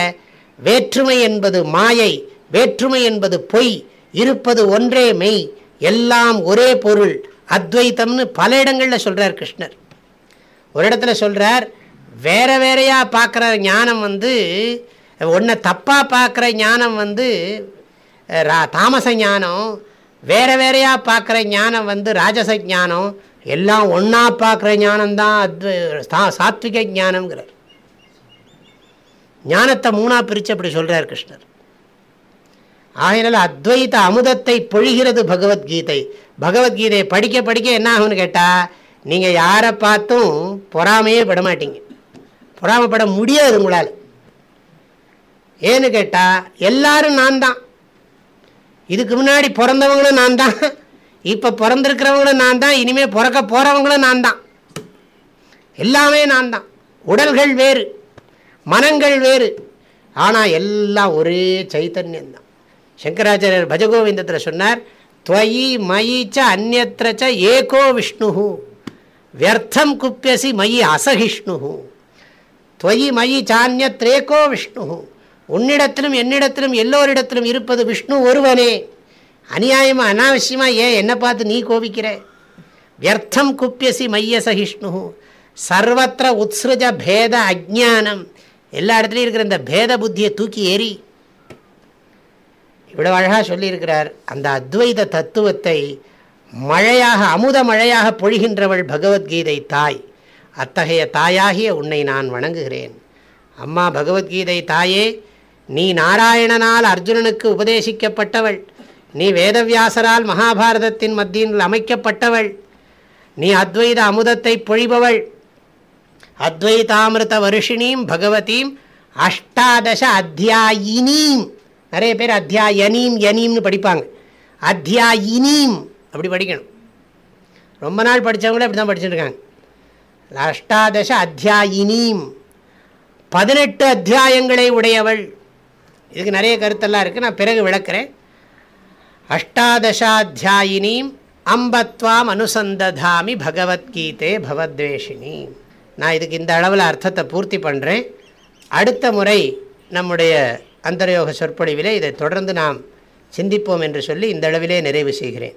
வேற்றுமை என்பது மாயை வேற்றுமை என்பது பொய் இருப்பது ஒன்றே மெய் எல்லாம் ஒரே பொருள் அத்வைத்தம்னு பல இடங்களில் சொல்கிறார் கிருஷ்ணர். ஒரு இடத்துல சொல்கிறார் வேற வேறையாக பார்க்குற ஞானம் வந்து ஒன்றை தப்பாக பார்க்குற ஞானம் வந்து தாமச ஞானம் வேற வேறையாக பார்க்குற ஞானம் வந்து ராஜச ஞானம் எல்லாம் ஒன்றா பார்க்குற ஞானம்தான் அத்வ சாத்விக ஞானம்ங்கிறார். ஞானத்தை மூணாக பிரித்து அப்படி சொல்கிறார் கிருஷ்ணர். ஆகையினால அத்வைத அமுதத்தை பொழிகிறது பகவத்கீதை. பகவத்கீதையை படிக்க படிக்க என்ன ஆகும்னு கேட்டால் நீங்கள் யாரை பார்த்தும் பொறாமையே பட மாட்டீங்க. பொறாமப்பட முடியாது உங்களால். ஏன்னு கேட்டால் எல்லாரும் நான் தான் இதுக்கு முன்னாடி பிறந்தவங்களும் நான் தான் இப்போ பிறந்திருக்கிறவங்களும் நான் தான் இனிமேல் பிறக்க போகிறவங்களும் நான் தான் எல்லாமே நான் தான் உடல்கள் வேறு மனங்கள் வேறு. ஆனால் எல்லாம் ஒரே சைத்தன்யந்தான் சங்கராச்சாரியர் பஜகோவிந்தத்தில் சொன்னார் துவயி மயி ச அந்நத்திரச்ச ஏகோ விஷ்ணு வியர்த்தம் குப்பியசி மயி அசகிஷ்ணு துவயி மயி சான்யத்ரேகோ விஷ்ணு உன்னிடத்திலும் என்னிடத்திலும் எல்லோரிடத்திலும் இருப்பது விஷ்ணு ஒருவனே அநியாயமாக அனாவசியமாக ஏன் என்னை பார்த்து நீ கோபிக்கிற? வியர்த்தம் குப்பியசி மைய சகிஷ்ணு சர்வத்திர உத்ஸ்ருஜ பேத அஜானம் எல்லா இடத்துலையும் இருக்கிற இந்த பேத புத்தியை தூக்கி ஏறி இவ்வளோ அழகாக சொல்லியிருக்கிறார். அந்த அத்வைத தத்துவத்தை மழையாக அமுத மழையாக பொழிகின்றவள் பகவத்கீதை தாய். அத்தகைய தாயாகிய உன்னை நான் வணங்குகிறேன். அம்மா பகவத்கீதை தாயே நீ நாராயணனால் அர்ஜுனனுக்கு உபதேசிக்கப்பட்டவள். நீ வேதவியாசரால் மகாபாரதத்தின் மத்தியில் அமைக்கப்பட்டவள். நீ அத்வைத அமுதத்தை பொழிபவள். அத்வைதாமிருத வருஷினீம் பகவதீம் அஷ்டாதச அத்தியாயினீம். நிறைய பேர் அத்தியாயனீம் யனீம்னு படிப்பாங்க. அத்தியாயினீம் அப்படி படிக்கணும். ரொம்ப நாள் படித்தவங்களே அப்படி தான் படிச்சுருக்காங்க அஷ்டாதச அத்தியாயினீம். பதினெட்டு அத்தியாயங்களை உடையவள். இதுக்கு நிறைய கருத்தெல்லாம் இருக்குது நான் பிறகு விளக்குறேன். அஷ்டாதசாத்தியாயினீம். அம்பத்வாம் அனுசந்ததாமி பகவத்கீதே பவத்வேஷினி. நான் இதுக்கு இந்த அளவில் அர்த்தத்தை பூர்த்தி பண்ணுறேன் அடுத்த முறை நம்முடைய அந்தரயோக சொற்பொழிவிலே இதை தொடர்ந்து நாம் சிந்திப்போம் என்று சொல்லி இந்த அளவிலே நிறைவு செய்கிறேன்.